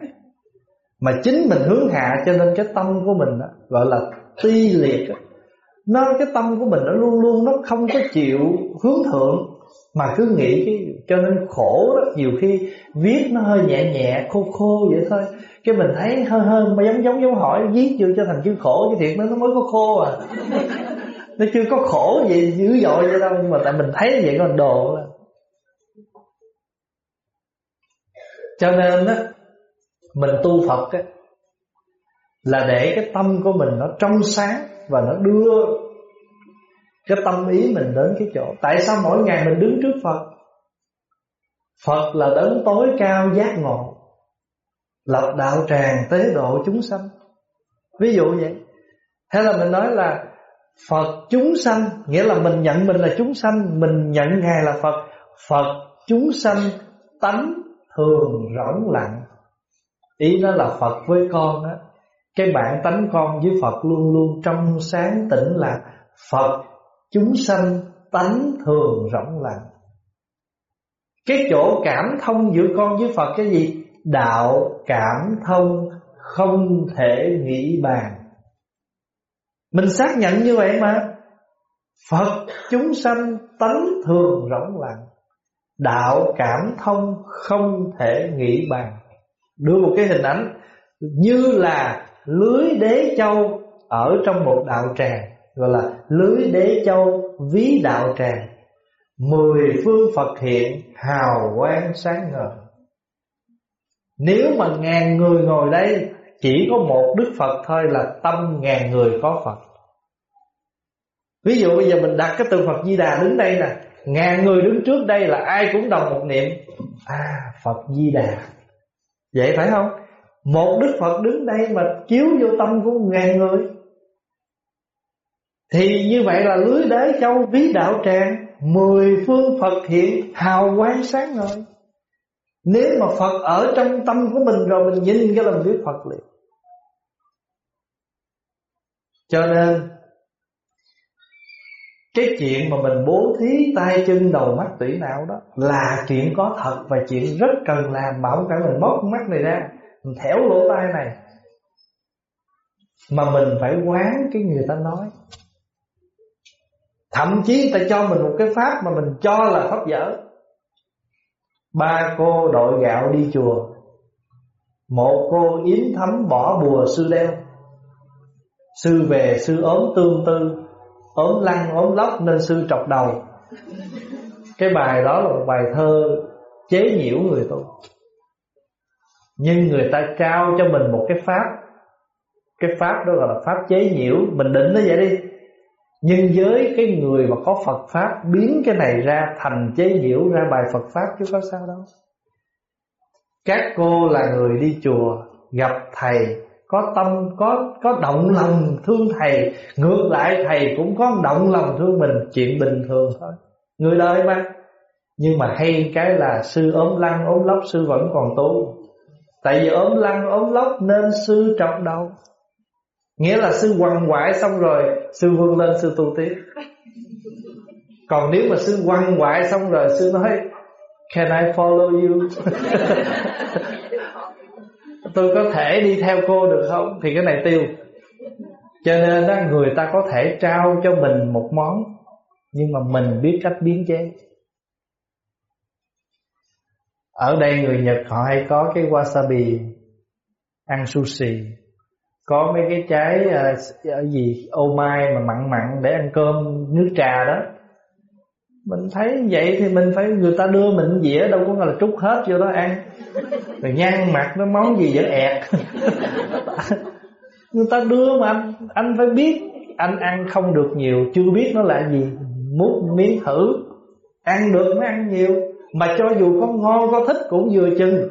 Mà chính mình hướng hạ cho nên cái tâm của mình đó gọi là ti liệt nó, cái tâm của mình nó luôn luôn nó không có chịu hướng thượng. Mà cứ nghĩ cái, cho nên khổ đó, nhiều khi viết nó hơi nhẹ nhẹ, khô khô vậy thôi. Cái mình thấy hơi hơi mà giống giống dấu hỏi, viết chưa cho thành chữ khổ chứ thiệt nó nó mới có khô à. Nó chưa có khổ gì dữ dội vậy đâu, nhưng mà tại mình thấy vậy còn đồ là cho nên á, mình tu Phật á, là để cái tâm của mình nó trong sáng và nó đưa cái tâm ý mình đến cái chỗ. Tại sao mỗi ngày mình đứng trước Phật? Phật là đấng tối cao giác ngộ Lập đạo tràng tế độ chúng sanh. Ví dụ vậy. Hay là mình nói là Phật chúng sanh, Nghĩa là mình nhận mình là chúng sanh, Mình nhận Ngài là Phật. Phật chúng sanh tánh thường rỗng lặng. Ý nó là Phật với con á. Cái bản tánh con với Phật luôn luôn trong sáng tĩnh là Phật, chúng sanh tánh thường rỗng lặng. Cái chỗ cảm thông giữa con với Phật cái gì? Đạo cảm thông không thể nghĩ bàn. Mình xác nhận như vậy mà. Phật, chúng sanh tánh thường rỗng lặng. Đạo cảm thông không thể nghĩ bàn Đưa một cái hình ảnh Như là lưới đế châu Ở trong một đạo tràng, gọi là lưới đế châu ví đạo tràng. Mười phương Phật hiện hào quang sáng ngời. Nếu mà ngàn người ngồi đây, chỉ có một Đức Phật thôi là tâm ngàn người có Phật. Ví dụ bây giờ mình đặt cái tượng Phật Di Đà đứng đây nè Ngàn người đứng trước đây là ai cũng đồng một niệm. À Phật Di Đà. Vậy phải không? Một Đức Phật đứng đây mà chiếu vô tâm của ngàn người. Thì như vậy là lưới đế châu ví đạo tràng, Mười phương Phật hiện hào quang sáng ngời. Nếu mà Phật ở trong tâm của mình rồi, Mình nhìn cái lòng biết Phật liền. Cho nên cái chuyện mà mình bố thí tay chân đầu mắt tủy não đó Là chuyện có thật và chuyện rất cần làm. Mà không phải mình móc mắt này ra, Mình thẻo lỗ tai này. Mà mình phải quán cái người ta nói. Thậm chí ta cho mình một cái pháp mà mình cho là pháp dở Ba cô đội gạo đi chùa. Một cô yếm thấm bỏ bùa sư đeo. Sư về sư ốm tương tư ốm lăn ốm lóc nên sư trọc đầu. Cái bài đó là một bài thơ chế nhiễu người tu. Nhưng người ta trao cho mình một cái pháp. Cái pháp đó gọi là pháp chế nhiễu. Mình định nó vậy đi. Nhưng với cái người mà có Phật Pháp Biến cái này ra thành chế nhiễu, ra bài Phật Pháp chứ có sao đâu. Các cô là người đi chùa Gặp thầy có tâm, có có động lòng thương thầy, ngược lại thầy cũng có động lòng thương mình, chuyện bình thường thôi. Người đời mà. Nhưng mà hay cái là sư ốm lăn, ốm lóc, sư vẫn còn tu. Tại vì ốm lăn, ốm lóc nên sư trọng đầu. Nghĩa là sư quằn quại xong rồi, sư vươn lên, sư tu tiếp. Còn nếu mà sư quằn quại xong rồi, sư nói, can I follow you? tôi có thể đi theo cô được không? Thì cái này tiêu. Cho nên đó người ta có thể trao cho mình một món nhưng mà mình biết cách biến chế. Ở đây người Nhật họ hay có cái wasabi ăn sushi. Có mấy cái trái uh, gì ô mai mà mặn mặn để ăn cơm nước trà đó. Mình thấy vậy thì mình phải người ta đưa mình dĩa đâu có là trút hết vô đó ăn rồi nhăn mặt nó món gì vẫn ẹt. Người ta đưa mà anh anh phải biết anh ăn không được nhiều, chưa biết nó là gì. Múc miếng thử. Ăn được mới ăn nhiều. Mà cho dù có ngon, có thích cũng vừa chừng.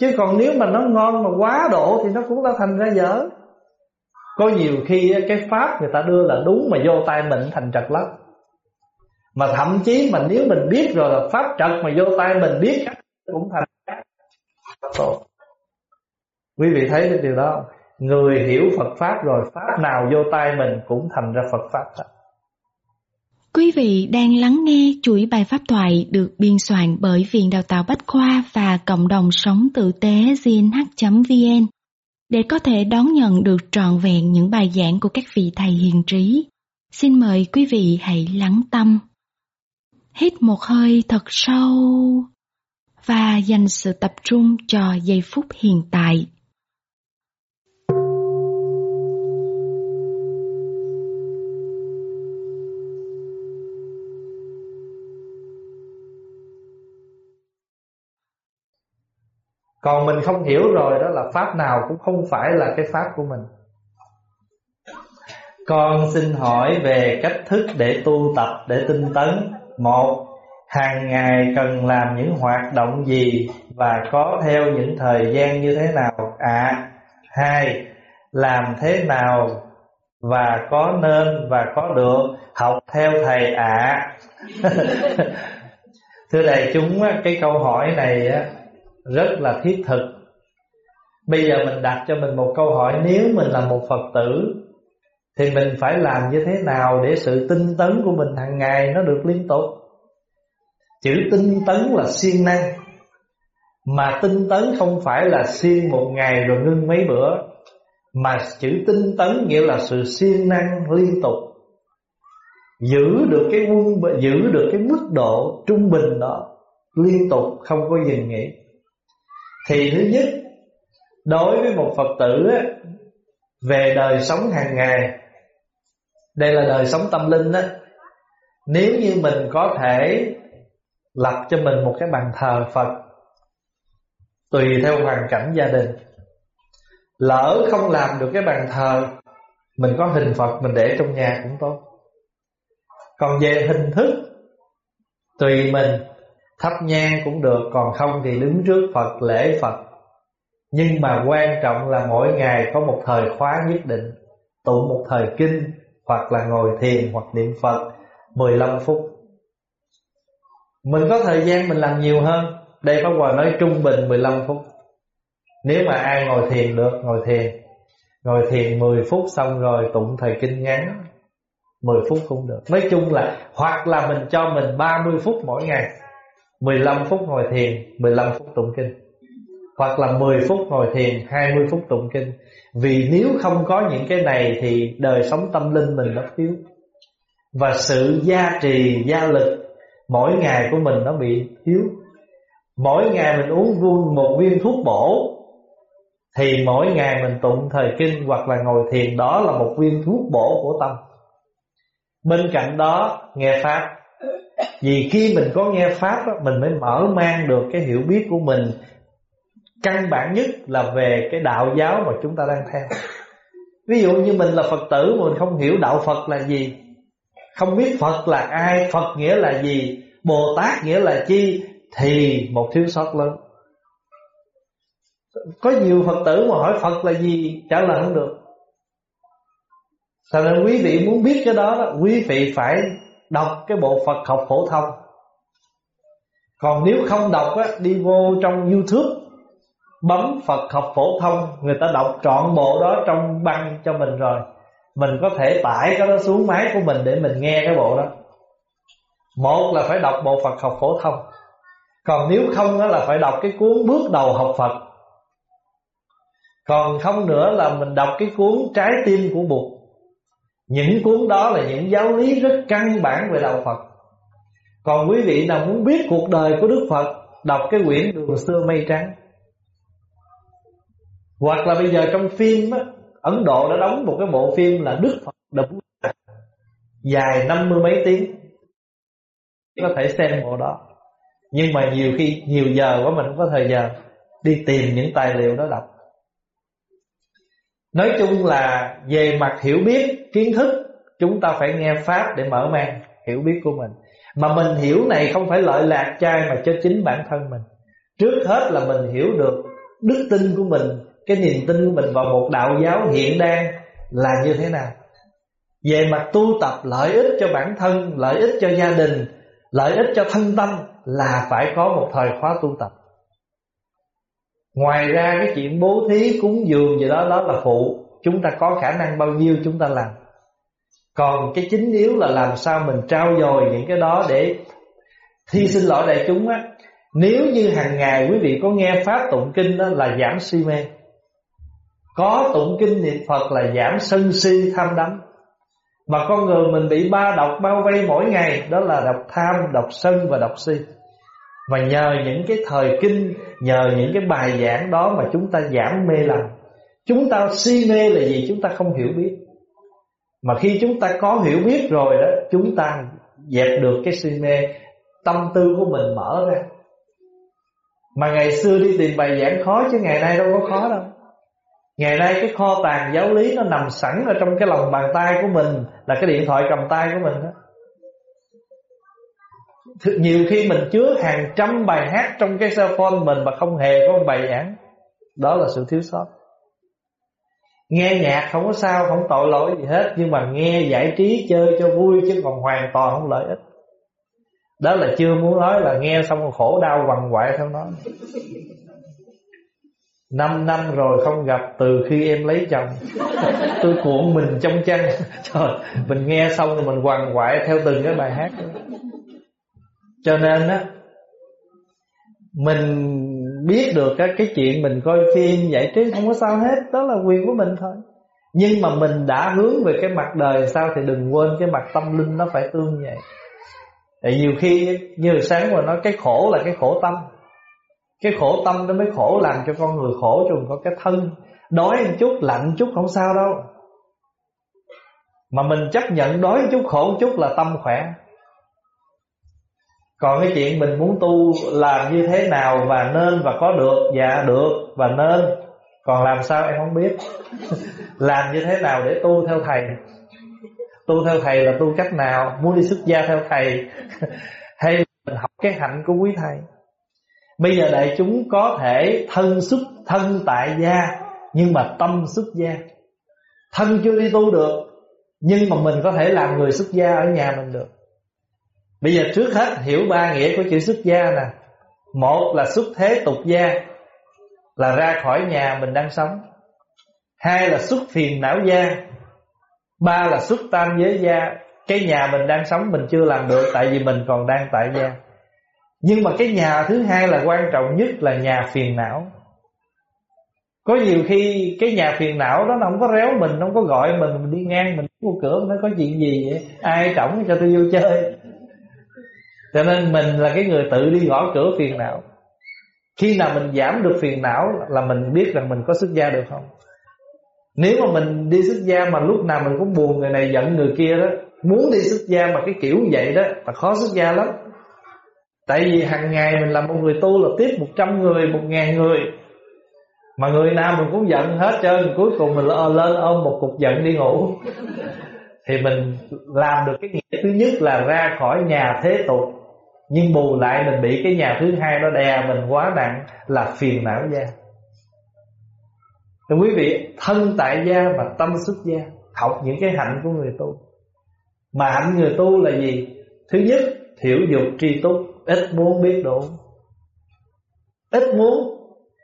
Chứ còn nếu mà nó ngon mà quá độ thì nó cũng đã thành ra dở. Có nhiều khi cái pháp người ta đưa là đúng mà vô tay mình thành trật lắm. Mà thậm chí mà nếu mình biết rồi là pháp trật mà vô tay mình biết, cũng thành tội quý vị thấy được điều đó không? người hiểu Phật pháp rồi, pháp nào vô tay mình cũng thành ra Phật pháp đó. Quý vị đang lắng nghe chuỗi bài pháp thoại được biên soạn bởi Viện Đào tạo Bách Khoa và Cộng đồng Sống Tử tế gnh.vn để có thể đón nhận được trọn vẹn những bài giảng của các vị thầy hiền trí. Xin mời quý vị hãy lắng tâm. Hít một hơi thật sâu và dành sự tập trung cho giây phút hiện tại. Còn mình không hiểu rồi đó là pháp nào cũng không phải là cái pháp của mình Con xin hỏi về cách thức để tu tập để tinh tấn Một hàng ngày cần làm những hoạt động gì và có theo những thời gian như thế nào? À hai, làm thế nào và có nên và có được? Học theo thầy ạ. À. thưa đại chúng cái câu hỏi này rất là thiết thực. Bây giờ mình đặt cho mình một câu hỏi, nếu mình là một phật tử, thì mình phải làm như thế nào để sự tinh tấn của mình hàng ngày nó được liên tục? Chữ tinh tấn là siêng năng Mà tinh tấn không phải là siêng một ngày rồi ngưng mấy bữa. Mà chữ tinh tấn nghĩa là sự siêng năng liên tục. Giữ được cái quân giữ được cái mức độ trung bình đó Liên tục không có dừng nghỉ. Thì thứ nhất Đối với một Phật tử á, Về đời sống hàng ngày Đây là đời sống tâm linh á Nếu như mình có thể lập cho mình một cái bàn thờ Phật, tùy theo hoàn cảnh gia đình. Lỡ không làm được cái bàn thờ, mình có hình Phật, mình để trong nhà cũng tốt. Còn về hình thức, tùy mình, thắp nhang cũng được, còn không thì đứng trước Phật, lễ Phật. Nhưng mà quan trọng là mỗi ngày có một thời khóa nhất định, tụng một thời kinh, hoặc là ngồi thiền hoặc niệm Phật 15 phút mình có thời gian mình làm nhiều hơn. Đây Pháp Hòa nói trung bình 15 phút. Nếu mà ai ngồi thiền được Ngồi thiền. Ngồi thiền 10 phút xong rồi tụng thời kinh ngắn 10 phút cũng được. Nói chung là Hoặc là mình cho mình 30 phút mỗi ngày. 15 phút ngồi thiền 15 phút tụng kinh. Hoặc là 10 phút ngồi thiền 20 phút tụng kinh. Vì nếu không có những cái này Thì đời sống tâm linh mình nó thiếu. Và sự gia trì, gia lực mỗi ngày của mình nó bị thiếu. Mỗi ngày mình uống vuông một viên thuốc bổ thì mỗi ngày mình tụng thời kinh hoặc là ngồi thiền đó là một viên thuốc bổ của tâm. Bên cạnh đó nghe pháp. Vì khi mình có nghe Pháp đó, Mình mới mở mang được cái hiểu biết của mình. Căn bản nhất là về cái đạo giáo mà chúng ta đang theo. Ví dụ như mình là Phật tử mà mình không hiểu đạo Phật là gì. Không biết Phật là ai Phật nghĩa là gì Bồ Tát nghĩa là chi Thì một thiếu sót lớn. Có nhiều Phật tử mà hỏi Phật là gì Trả lời không được. Thật nên quý vị muốn biết cái đó, đó Quý vị phải đọc cái bộ Phật học phổ thông. Còn nếu không đọc á, đi vô trong Youtube Bấm Phật học phổ thông Người ta đọc trọn bộ đó trong băng cho mình rồi. Mình có thể tải cái đó xuống máy của mình Để mình nghe cái bộ đó. Một là phải đọc bộ Phật học phổ thông. Còn nếu không đó là phải đọc cái cuốn bước đầu học Phật. Còn không nữa là mình đọc cái cuốn trái tim của Bụt Những cuốn đó là những giáo lý rất căn bản về đạo Phật. Còn quý vị nào muốn biết cuộc đời của Đức Phật Đọc cái quyển đường xưa mây trắng. Hoặc là bây giờ trong phim á, Ấn Độ đã đóng một cái bộ phim là Đức Phật Đập Dài năm mươi mấy tiếng. Có thể xem bộ đó. Nhưng mà nhiều khi nhiều giờ quá mình không có thời giờ Đi tìm những tài liệu đó đọc. Nói chung là về mặt hiểu biết, kiến thức Chúng ta phải nghe Pháp để mở mang hiểu biết của mình. Mà mình hiểu này không phải lợi lạc trai mà cho chính bản thân mình. Trước hết là mình hiểu được đức tin của mình cái niềm tin của mình vào một đạo giáo hiện đang là như thế nào? Về mặt tu tập, lợi ích cho bản thân, lợi ích cho gia đình, lợi ích cho thân tâm là phải có một thời khóa tu tập. Ngoài ra cái chuyện bố thí, cúng dường gì đó đó là phụ. Chúng ta có khả năng bao nhiêu chúng ta làm. Còn cái chính yếu là làm sao mình trao dồi những cái đó để thi xin lỗi đại chúng á. Nếu như hàng ngày quý vị có nghe pháp tụng kinh đó là giảm si mê có tụng kinh niệm Phật là giảm sân si tham đắm. Mà con người mình bị ba độc bao vây mỗi ngày Đó là độc tham, độc sân và độc si. Và nhờ những cái thời kinh Nhờ những cái bài giảng đó mà chúng ta giảm mê lầm. Chúng ta si mê là gì chúng ta không hiểu biết. Mà khi chúng ta có hiểu biết rồi đó Chúng ta dẹp được cái si mê Tâm tư của mình mở ra. Mà ngày xưa đi tìm bài giảng khó chứ ngày nay đâu có khó đâu. Ngày nay cái kho tàng giáo lý nó nằm sẵn ở trong cái lòng bàn tay của mình Là cái điện thoại cầm tay của mình đó. Nhiều khi mình chứa hàng trăm bài hát trong cái cell phone mình Mà không hề có một bài giảng. Đó là sự thiếu sót. Nghe nhạc không có sao, không tội lỗi gì hết Nhưng mà nghe giải trí chơi cho vui Chứ còn hoàn toàn không lợi ích. Đó là chưa muốn nói là nghe xong khổ đau quằn quại theo nó. Năm năm rồi không gặp từ khi em lấy chồng Tôi cuộn mình trong chăn. Trời, mình nghe xong rồi mình hoàng quại theo từng cái bài hát đó. Cho nên á Mình biết được cái, cái chuyện mình coi phim giải trí không có sao hết Đó là quyền của mình thôi. Nhưng mà mình đã hướng về cái mặt đời sao Thì đừng quên cái mặt tâm linh nó phải tương vậy. Tại nhiều khi như sáng mà nói cái khổ là cái khổ tâm cái khổ tâm nó mới khổ làm cho con người khổ Chứ có cái thân. Đói một chút, lạnh chút không sao đâu. Mà mình chấp nhận đói một chút, khổ một chút là tâm khỏe. Còn cái chuyện mình muốn tu làm như thế nào và nên và có được? Dạ được và nên. Còn làm sao em không biết. Làm như thế nào để tu theo thầy? Tu theo thầy là tu cách nào? Muốn đi xuất gia theo thầy? Hay mình học cái hạnh của quý thầy? Bây giờ đại chúng có thể thân xuất thân tại gia, Nhưng mà tâm xuất gia. Thân chưa đi tu được, Nhưng mà mình có thể làm người xuất gia ở nhà mình được. Bây giờ trước hết hiểu ba nghĩa của chữ xuất gia nè. Một là xuất thế tục gia, Là ra khỏi nhà mình đang sống. Hai là xuất phiền não gia. Ba là xuất tam giới gia, Cái nhà mình đang sống mình chưa làm được, Tại vì mình còn đang tại gia nhưng mà cái nhà thứ hai là quan trọng nhất là nhà phiền não. Có nhiều khi cái nhà phiền não đó nó không có réo mình, Nó không có gọi mình Mình đi ngang, mình vô cửa nó có chuyện gì vậy? Ai trọng cho tôi vô chơi? Cho nên mình là cái người tự đi gõ cửa phiền não. Khi nào mình giảm được phiền não Là mình biết rằng mình có xuất gia được không? Nếu mà mình đi xuất gia Mà lúc nào mình cũng buồn người này giận người kia đó, Muốn đi xuất gia mà cái kiểu vậy đó Là khó xuất gia lắm. Tại vì hàng ngày mình làm một người tu là tiếp 100 người, 1.000 người. Mà người nào mình cũng giận hết trơn Cuối cùng mình lên ôm một cục giận đi ngủ. Thì mình làm được cái nghĩa thứ nhất là ra khỏi nhà thế tục. Nhưng bù lại mình bị cái nhà thứ hai nó đè mình quá nặng Là phiền não gia Thì quý vị thân tại gia và tâm xuất gia Học những cái hạnh của người tu. Mà hạnh người tu là gì? Thứ nhất thiểu dục tri túc. Ít muốn biết đủ. Ít muốn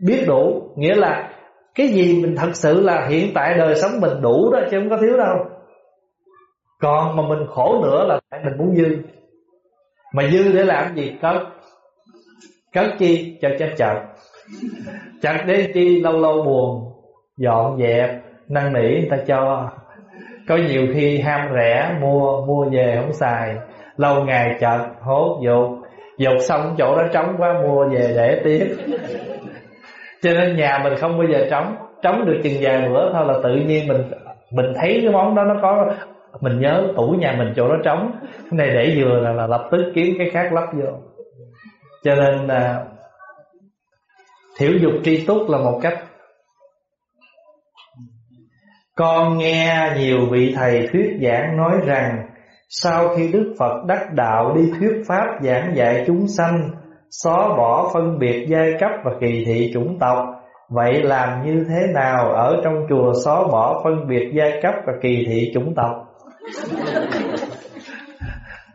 biết đủ Nghĩa là Cái gì mình thật sự là hiện tại đời sống mình đủ đó Chứ không có thiếu đâu. Còn mà mình khổ nữa là tại mình muốn dư. Mà dư để làm gì? Cất. Cất chi? Cho chết chậm Chặt đến chi? Lâu lâu buồn. Dọn dẹp Năn nỉ người ta cho. Có nhiều khi ham rẻ Mua mua về không xài. Lâu ngày chật, hốt dục Dục xong chỗ đó trống quá mua về để tiếp. Cho nên nhà mình không bao giờ trống. Trống được chừng vài bữa thôi là tự nhiên mình Mình thấy cái món đó nó có. Mình nhớ tủ nhà mình chỗ đó trống. Cái này để vừa là, là lập tức kiếm cái khác lắp vô. Cho nên là Thiểu dục tri túc là một cách. Con nghe nhiều vị thầy thuyết giảng nói rằng sau khi Đức Phật đắc đạo đi thuyết pháp giảng dạy chúng sanh, Xóa bỏ phân biệt giai cấp và kỳ thị chủng tộc, Vậy làm như thế nào ở trong chùa xóa bỏ phân biệt giai cấp và kỳ thị chủng tộc?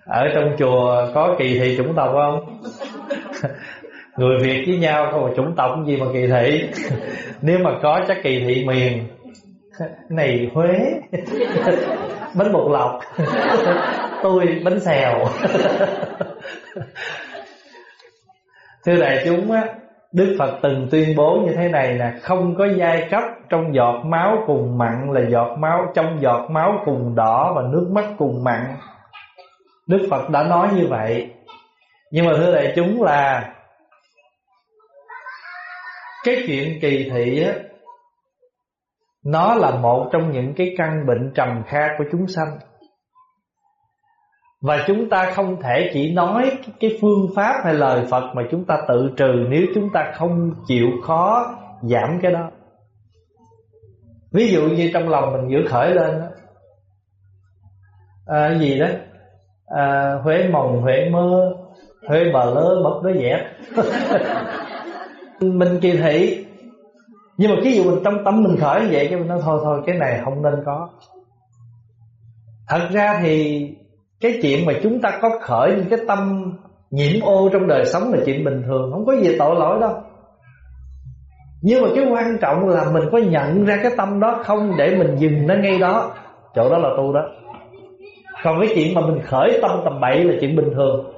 Ở trong chùa có kỳ thị chủng tộc không? Người Việt với nhau không chủng tộc gì mà kỳ thị? Nếu mà có chắc kỳ thị miền. Này Huế bánh bột lọc. Tôi bánh xèo. Thưa đại chúng á Đức Phật từng tuyên bố như thế này là Không có giai cấp trong giọt máu cùng mặn Là giọt máu trong giọt máu cùng đỏ Và nước mắt cùng mặn. Đức Phật đã nói như vậy. Nhưng mà thưa đại chúng là Cái chuyện kỳ thị á nó là một trong những cái căn bệnh trầm kha của chúng sanh. Và chúng ta không thể chỉ nói cái phương pháp hay lời Phật Mà chúng ta tự trừ nếu chúng ta không chịu khó giảm cái đó. Ví dụ như trong lòng mình giữ khởi lên đó. À, gì đó? À, Huế mồng Huế mơ Huế bờ lơ mất nó dẹp. Mình kỳ thị nhưng mà cái dụ mình trong tâm mình khởi như vậy, cái mình nói thôi thôi, cái này không nên có. Thật ra thì cái chuyện mà chúng ta có khởi những cái tâm nhiễm ô trong đời sống là chuyện bình thường, không có gì tội lỗi đâu. Nhưng mà cái quan trọng là mình có nhận ra cái tâm đó không để mình dừng nó ngay đó. Chỗ đó là tu đó. Còn cái chuyện mà mình khởi tâm tầm bậy là chuyện bình thường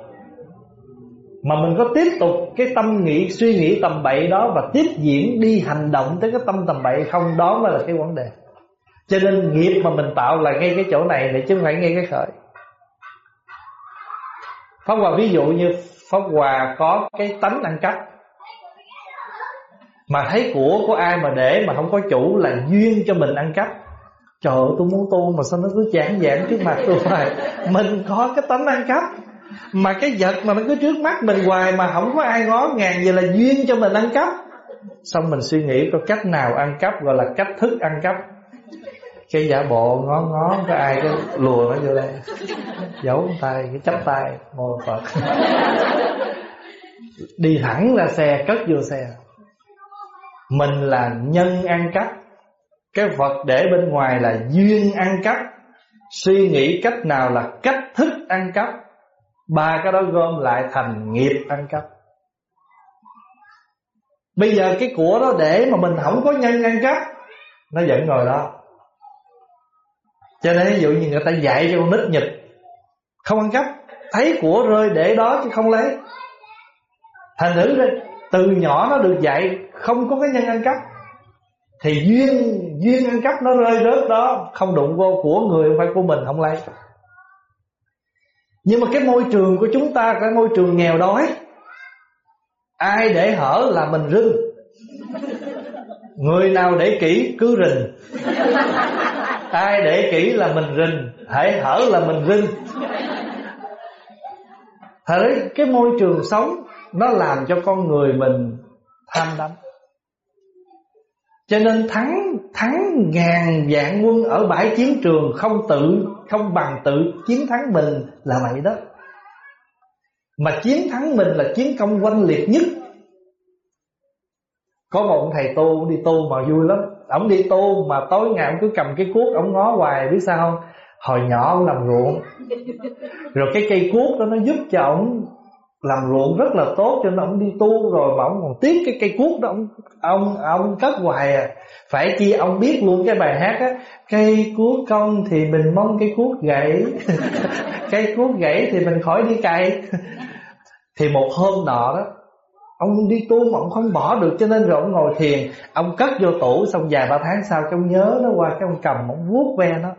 mà mình có tiếp tục cái tâm nghĩ, suy nghĩ tầm bậy đó và tiếp diễn đi hành động tới cái tâm tầm bậy không, đó mới là cái vấn đề. Cho nên nghiệp mà mình tạo là ngay cái chỗ này này, chứ không phải ngay cái khởi. Pháp Hòa ví dụ như Pháp Hòa có cái tánh ăn cắp. Mà thấy của của ai mà để mà không có chủ là duyên cho mình ăn cắp. Trời ơi, tôi muốn tu mà sao nó cứ chán giảng trước mặt tôi hoài. Mình có cái tánh ăn cắp mà cái vật mà nó cứ trước mắt mình hoài Mà không có ai ngó ngàng Vậy là duyên cho mình ăn cắp. Xong mình suy nghĩ có cách nào ăn cắp, Gọi là cách thức ăn cắp. Cái giả bộ ngó ngó Có ai, cái lùa nó vô đây. Giấu tay, cái chắp tay Mô Phật. Đi thẳng ra xe, cất vô xe. Mình là nhân ăn cắp. Cái vật để bên ngoài là duyên ăn cắp. Suy nghĩ cách nào là cách thức ăn cắp. Ba cái đó gom lại thành nghiệp ăn cắp. Bây giờ cái của đó để mà mình không có nhân ăn cắp, Nó vẫn ngồi đó. Cho nên ví dụ như người ta dạy cho con nít nhật, Không ăn cắp. Thấy của rơi để đó chứ không lấy. Thành thử ra, Từ nhỏ nó được dạy Không có cái nhân ăn cắp. Thì duyên duyên ăn cắp nó rơi rớt đó, Không đụng vô của người không phải của mình, không lấy nhưng mà cái môi trường của chúng ta, Cái môi trường nghèo đói, Ai để hở là mình rinh Người nào để kỹ cứ rình. Ai để kỹ là mình rình Hãy hở là mình rinh Thế cái môi trường sống, Nó làm cho con người mình tham đắm. Cho nên thắng Thắng ngàn vạn quân Ở bãi chiến trường không tự, Không bằng tự chiến thắng mình Là vậy đó. Mà chiến thắng mình là chiến công oanh liệt nhất. Có một ông thầy tu đi tu mà vui lắm. Ông đi tu mà tối ngày ổng cứ cầm cái cuốc Ông ngó hoài, biết sao không? Hồi nhỏ ông làm ruộng. Rồi cái cây cuốc đó nó giúp cho ông làm ruộng rất là tốt cho nên ông đi tu rồi mà ông còn tiếc cái cây cuốc đó, ông ông ông cất hoài à. Phải chi ông biết luôn cái bài hát á, cây cuốc công thì mình mong cây cuốc gãy. Cây cuốc gãy thì mình khỏi đi cày. Thì một hôm nọ đó, ông đi tu mà ông không bỏ được cho nên rồi ông ngồi thiền, ông cất vô tủ xong vài ba tháng sau cái ông nhớ nó qua cái ông cầm ông vuốt ve nó.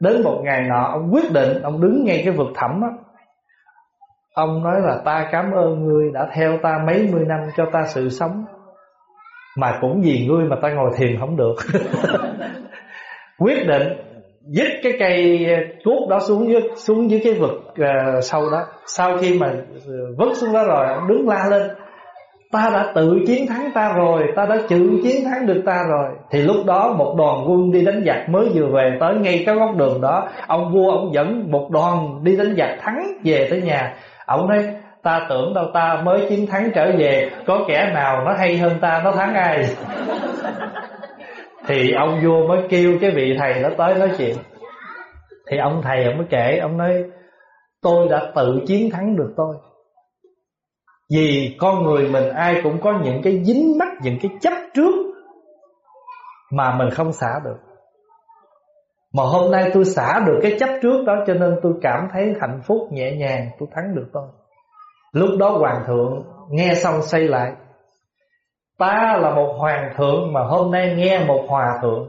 Đến một ngày nọ, ông quyết định, ông đứng ngay cái vực thẳm á Ông nói là ta cảm ơn ngươi đã theo ta mấy mươi năm cho ta sự sống. Mà cũng vì ngươi mà ta ngồi thiền không được. Quyết định dứt cái cây cuốc đó xuống dưới xuống dưới cái vực uh, sâu đó. Sau khi mà ờ, vứt xuống đó rồi ông đứng la lên. Ta đã tự chiến thắng ta rồi ta đã tự chiến thắng được ta rồi. Thì lúc đó một đoàn quân đi đánh giặc mới vừa về tới ngay cái góc đường đó. Ông vua ông dẫn một đoàn đi đánh giặc thắng về tới nhà ông nói, ta tưởng đâu ta mới chiến thắng trở về, có kẻ nào nó hay hơn ta, nó thắng ai? Thì ông vua mới kêu cái vị thầy nó tới nói chuyện. Thì ông thầy ông mới kể, ông nói, tôi đã tự chiến thắng được tôi. Vì con người mình ai cũng có những cái dính mắc, những cái chấp trước mà mình không xả được mà hôm nay tôi xả được cái chấp trước đó Cho nên tôi cảm thấy hạnh phúc, nhẹ nhàng, Tôi thắng được tôi Lúc đó hoàng thượng nghe xong xây lại. Ta là một hoàng thượng Mà hôm nay nghe một hòa thượng.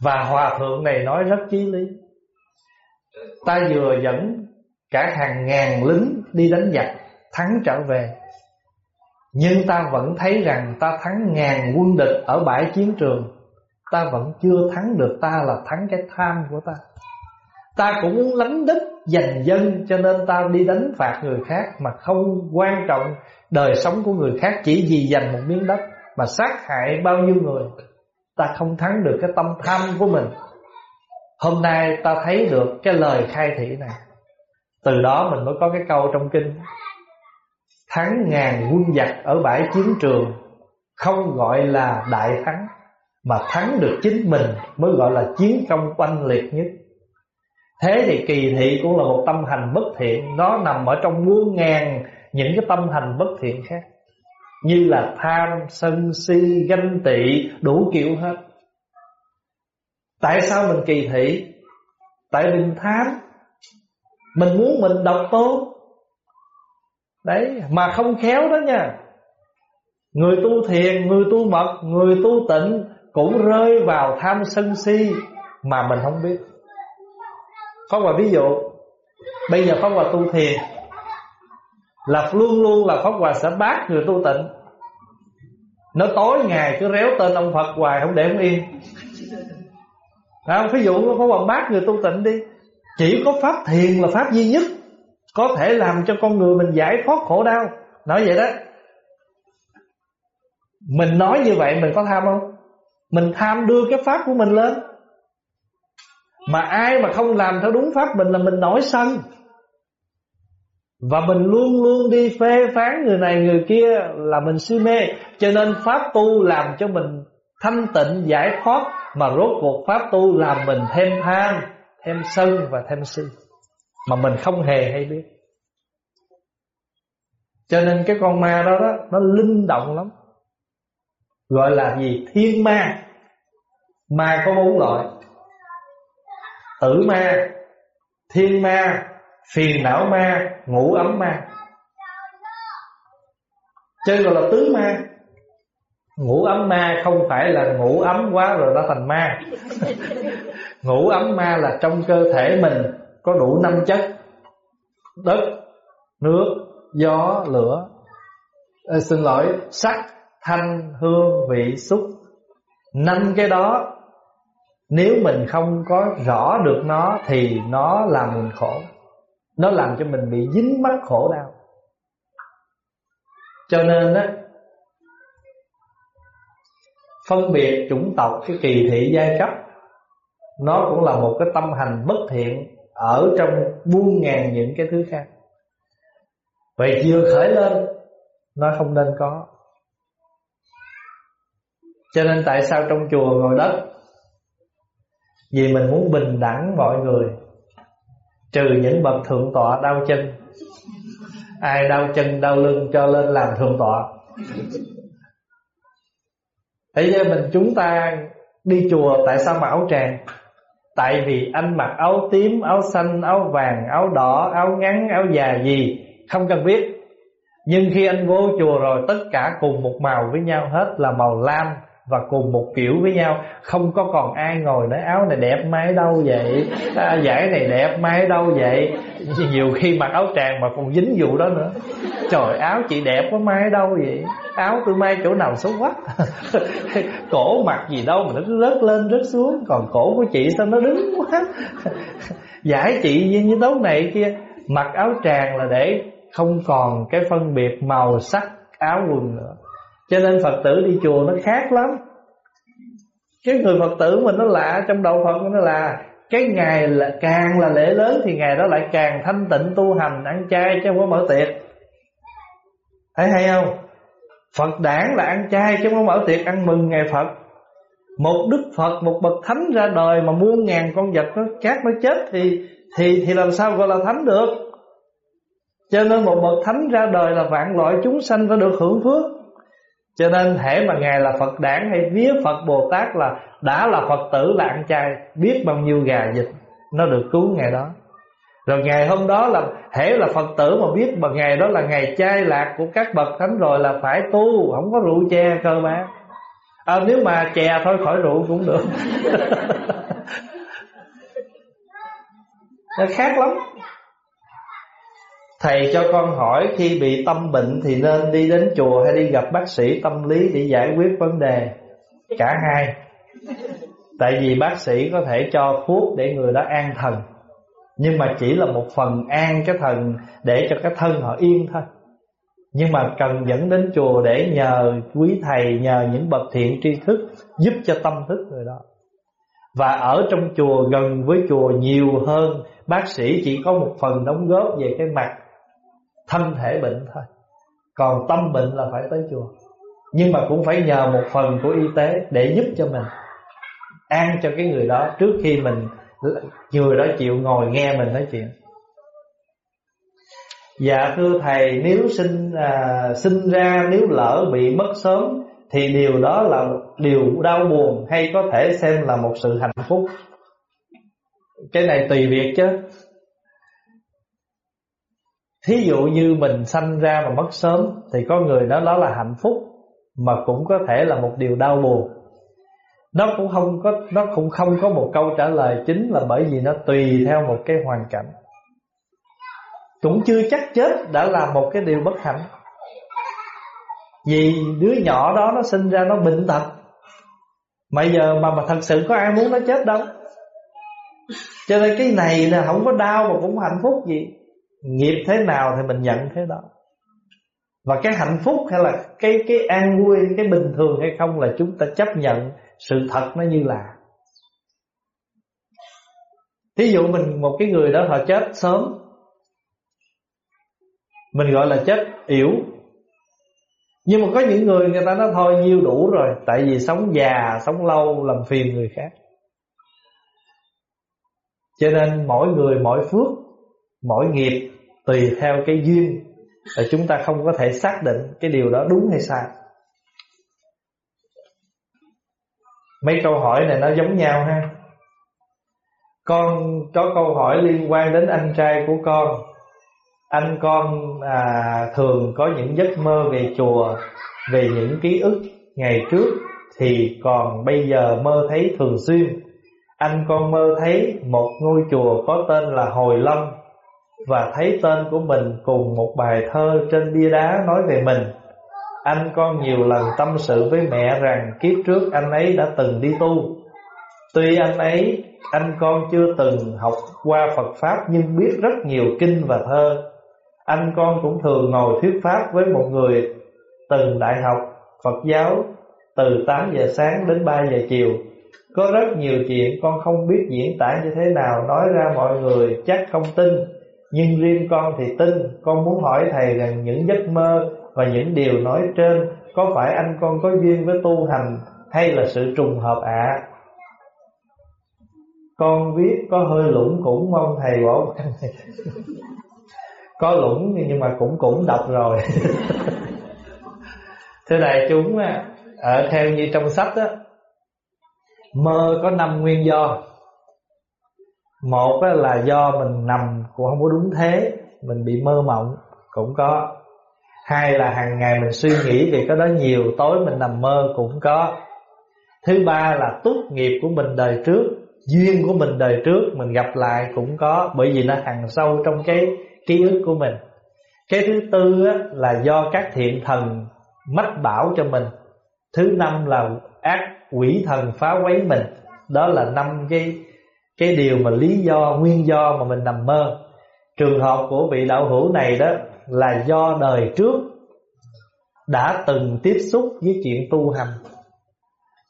Và hòa thượng này nói rất chí lý. Ta vừa dẫn Cả hàng ngàn lính đi đánh giặc, Thắng trở về. Nhưng ta vẫn thấy rằng Ta thắng ngàn quân địch Ở bãi chiến trường. Ta vẫn chưa thắng được, ta là thắng cái tham của ta. Ta cũng muốn lánh đất giành dân, Cho nên ta đi đánh phạt người khác Mà không quan trọng đời sống của người khác, Chỉ vì giành một miếng đất Mà sát hại bao nhiêu người. Ta không thắng được cái tâm tham của mình. Hôm nay ta thấy được cái lời khai thị này. Từ đó mình mới có cái câu trong kinh. Thắng ngàn quân giặc ở bãi chiến trường, Không gọi là đại thắng mà thắng được chính mình mới gọi là chiến công oanh liệt nhất. Thế thì kỳ thị cũng là một tâm hành bất thiện. Nó nằm ở trong muôn ngàn những cái tâm hành bất thiện khác. Như là tham, sân si, ganh tị, đủ kiểu hết. Tại sao mình kỳ thị? Tại mình tham. Mình muốn mình độc tốt đấy, mà không khéo đó nha. Người tu thiền, người tu mật, người tu tịnh cũng rơi vào tham sân si mà mình không biết. Pháp Hòa ví dụ Bây giờ Pháp Hòa tu thiền Là luôn luôn là Pháp Hòa sẽ bác người tu tịnh. Nó tối ngày cứ réo tên ông Phật hoài không để không yên. À, Ví dụ Pháp Hòa bác người tu tịnh đi Chỉ có Pháp thiền là Pháp duy nhất Có thể làm cho con người mình giải thoát khổ đau. Nói vậy đó. Mình nói như vậy mình có tham không? Mình tham đưa cái pháp của mình lên. Mà ai mà không làm theo đúng pháp mình là mình nổi sân Và mình luôn luôn đi phê phán người này người kia là mình si mê. Cho nên pháp tu làm cho mình thanh tịnh giải thoát. Mà rốt cuộc pháp tu làm mình thêm tham, thêm sân và thêm si. Mà mình không hề hay biết. Cho nên cái con ma đó đó Nó linh động lắm. Gọi là gì? Thiên ma. Ma có bốn loại. Tử ma Thiên ma Phiền não ma Ngủ ấm ma. Trên gọi là tứ ma. Ngủ ấm ma không phải là ngủ ấm quá rồi đã thành ma. Ngủ ấm ma là trong cơ thể mình Có đủ năm chất. Đất Nước Gió Lửa. À, Xin lỗi Sắc thanh, hương, vị, xúc. Năm cái đó Nếu mình không có rõ được nó Thì nó làm mình khổ. Nó làm cho mình bị dính mắc khổ đau. Cho nên á Phân biệt chủng tộc Cái kỳ thị giai cấp Nó cũng là một cái tâm hành bất thiện Ở trong buôn ngàn những cái thứ khác. Vậy vừa khởi lên Nó không nên có. Cho nên tại sao trong chùa ngồi đất? Vì mình muốn bình đẳng mọi người Trừ những bậc thượng tọa đau chân. Ai đau chân đau lưng cho lên làm thượng tọa. Thế giới mình chúng ta đi chùa tại sao mặc áo tràng? Tại vì anh mặc áo tím, áo xanh, áo vàng, áo đỏ, áo ngắn, áo dài gì Không cần biết. Nhưng khi anh vô chùa rồi tất cả cùng một màu với nhau hết là màu lam và cùng một kiểu với nhau. Không có còn ai ngồi nói áo này đẹp mái đâu vậy? À, giải này đẹp mái đâu vậy? Nhiều khi mặc áo tràng mà còn dính vụ đó nữa. Trời áo chị đẹp có mái đâu vậy? Áo tôi may chỗ nào xấu quá. Cổ mặc gì đâu mà nó cứ rớt lên rớt xuống. Còn cổ của chị sao nó đứng quá? Giải chị như, như tấu này kia. Mặc áo tràng là để không còn cái phân biệt màu sắc áo quần nữa cho nên Phật tử đi chùa nó khác lắm. Cái người Phật tử mình nó lạ Trong đầu Phật nó là Cái ngày là càng là lễ lớn Thì ngày đó lại càng thanh tịnh tu hành Ăn chay chứ không có mở tiệc. Thấy hay không? Phật đảng là ăn chay chứ không có mở tiệc Ăn mừng ngày Phật. Một Đức Phật, một bậc thánh ra đời Mà muôn ngàn con vật nó cát nó chết Thì thì thì làm sao gọi là thánh được? Cho nên một bậc thánh ra đời là vạn loại chúng sanh phải được hưởng phước cho nên thể mà Ngài là Phật đản hay vía Phật Bồ Tát là Đã là Phật tử là ăn chay Biết bao nhiêu gà dịch Nó được cứu ngày đó. Rồi ngày hôm đó là hễ là Phật tử mà biết mà ngày đó là ngày chay lạc của các bậc thánh rồi là phải tu Không có rượu che cơ mà. À, Nếu mà chè thôi khỏi rượu cũng được. Nó khác lắm. Thầy cho con hỏi khi bị tâm bệnh thì nên đi đến chùa hay đi gặp bác sĩ tâm lý để giải quyết vấn đề? Cả hai. Tại vì bác sĩ có thể cho thuốc để người đó an thần Nhưng mà chỉ là một phần an cái thần để cho cái thân họ yên thôi. Nhưng mà cần dẫn đến chùa để nhờ quý thầy, nhờ những bậc thiện tri thức Giúp cho tâm thức người đó. Và ở trong chùa gần với chùa nhiều hơn Bác sĩ chỉ có một phần đóng góp về cái mặt thân thể bệnh thôi. Còn tâm bệnh là phải tới chùa. Nhưng mà cũng phải nhờ một phần của y tế để giúp cho mình an cho cái người đó trước khi mình người đó chịu ngồi nghe mình nói chuyện. Dạ thưa thầy nếu sinh à, sinh ra nếu lỡ bị mất sớm thì điều đó là điều đau buồn hay có thể xem là một sự hạnh phúc? Cái này tùy việc chứ. Thí dụ như mình sanh ra mà mất sớm Thì có người đó đó là hạnh phúc Mà cũng có thể là một điều đau buồn. Nó cũng không có Nó cũng không có một câu trả lời chính Là bởi vì nó tùy theo một cái hoàn cảnh. Cũng chưa chắc chết đã là một cái điều bất hạnh. Vì đứa nhỏ đó nó sinh ra nó bệnh tật. Mà giờ mà, mà thật sự có ai muốn nó chết đâu? Cho nên cái này là không có đau mà cũng không hạnh phúc gì. Nghiệp thế nào thì mình nhận thế đó. Và cái hạnh phúc hay là cái cái an vui, cái bình thường hay không là chúng ta chấp nhận sự thật nó như là. Thí dụ mình một cái người đó họ chết sớm. Mình gọi là chết yểu. Nhưng mà có những người người ta nói thôi nhiêu đủ rồi Tại vì sống già, sống lâu làm phiền người khác. Cho nên mỗi người mỗi phước Mỗi nghiệp tùy theo cái duyên là chúng ta không có thể xác định cái điều đó đúng hay sai. Mấy câu hỏi này nó giống nhau ha. Con có câu hỏi liên quan đến anh trai của con. Anh con à, thường có những giấc mơ về chùa Về những ký ức ngày trước Thì còn bây giờ mơ thấy thường xuyên. Anh con mơ thấy một ngôi chùa có tên là Hồi long và thấy tên của mình cùng một bài thơ trên bia đá nói về mình. Anh con nhiều lần tâm sự với mẹ rằng kiếp trước anh ấy đã từng đi tu. Tuy anh ấy, Anh con chưa từng học qua Phật Pháp Nhưng biết rất nhiều kinh và thơ Anh con cũng thường ngồi thuyết Pháp Với một người từng đại học Phật giáo Từ 8 giờ sáng đến 3 giờ chiều Có rất nhiều chuyện con không biết diễn tả như thế nào, Nói ra mọi người chắc không tin nhưng riêng con thì tin Con muốn hỏi thầy rằng những giấc mơ Và những điều nói trên Có phải anh con có duyên với tu hành Hay là sự trùng hợp ạ? À? Con viết có hơi lũng cũng mong thầy bỏ qua. Có lũng nhưng mà cũng cũng đọc rồi. Thưa đại chúng Ở theo như trong sách đó, Mơ có năm nguyên do. Một là do mình nằm cũng không có đúng thế. Mình bị mơ mộng. Cũng có. Hai là hàng ngày mình suy nghĩ về cái đó nhiều Tối mình nằm mơ cũng có. Thứ ba là tốt nghiệp của mình đời trước duyên của mình đời trước mình gặp lại cũng có bởi vì nó hằn sâu trong cái ký ức của mình. Cái thứ tư á, là do các thiện thần mách bảo cho mình. Thứ năm là ác quỷ thần phá quấy mình. Đó là năm cái cái điều mà lý do nguyên do mà mình nằm mơ trường hợp của vị đạo hữu này đó là do đời trước đã từng tiếp xúc với chuyện tu hành.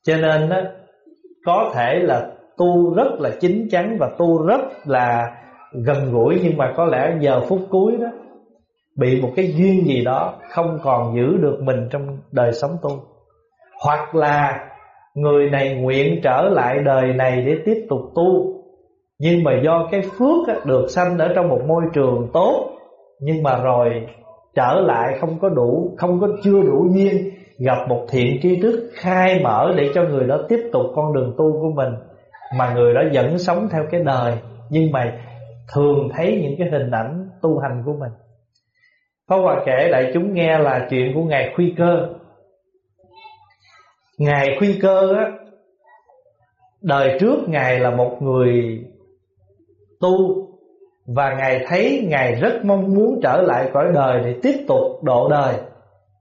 Cho nên đó, có thể là tu rất là chín chắn và tu rất là gần gũi nhưng mà có lẽ giờ phút cuối đó bị một cái duyên gì đó không còn giữ được mình trong đời sống tu. Hoặc là người này nguyện trở lại đời này để tiếp tục tu nhưng mà do cái phước được sanh ở trong một môi trường tốt, nhưng mà rồi trở lại không có đủ, không có, chưa đủ duyên, gặp một thiện tri thức khai mở để cho người đó tiếp tục con đường tu của mình. Mà người đó vẫn sống theo cái đời, nhưng mà thường thấy những cái hình ảnh tu hành của mình. Pháp Hòa kể đại chúng nghe là chuyện của Ngài Khuy Cơ. Ngài Khuy Cơ á, Đời trước Ngài là một người tu. Và Ngài thấy Ngài rất mong muốn trở lại cõi đời để tiếp tục độ đời.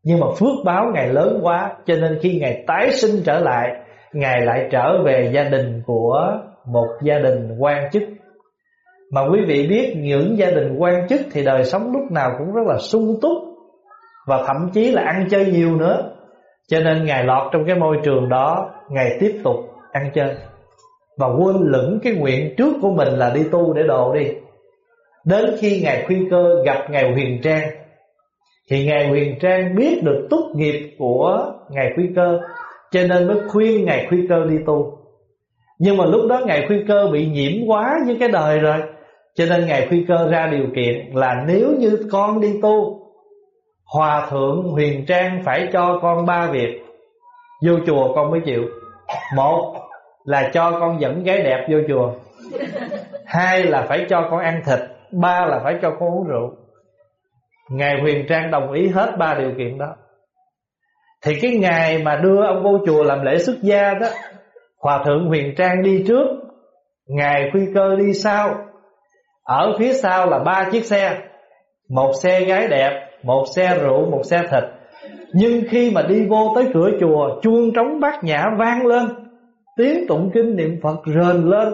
Nhưng mà phước báo Ngài lớn quá, Cho nên khi Ngài tái sinh trở lại, Ngài lại trở về gia đình của một gia đình quan chức. Mà quý vị biết, những gia đình quan chức thì đời sống lúc nào cũng rất là sung túc Và thậm chí là ăn chơi nhiều nữa. Cho nên Ngài lọt trong cái môi trường đó, Ngài tiếp tục ăn chơi. Và quên lửng cái nguyện trước của mình là đi tu để độ đi. Đến khi Ngài Khuyên Cơ gặp Ngài Huyền Trang, Thì Ngài Huyền Trang biết được túc nghiệp của Ngài Khuyên Cơ, cho nên mới khuyên Ngài Khuy Cơ đi tu. Nhưng mà lúc đó Ngài Khuy Cơ bị nhiễm quá với cái đời rồi, Cho nên Ngài Khuy Cơ ra điều kiện là nếu như con đi tu, Hòa thượng Huyền Trang phải cho con ba việc, Vô chùa con mới chịu. Một là cho con dẫn gái đẹp vô chùa. Hai là phải cho con ăn thịt Ba là phải cho con uống rượu. Ngài Huyền Trang đồng ý hết ba điều kiện đó. Thì cái ngày mà đưa ông vô chùa làm lễ xuất gia đó Hòa thượng Huyền Trang đi trước Ngài Khuy Cơ đi sau. Ở phía sau là ba chiếc xe Một xe gái đẹp Một xe rượu, một xe thịt. Nhưng khi mà đi vô tới cửa chùa Chuông trống bát nhã vang lên Tiếng tụng kinh niệm Phật rền lên.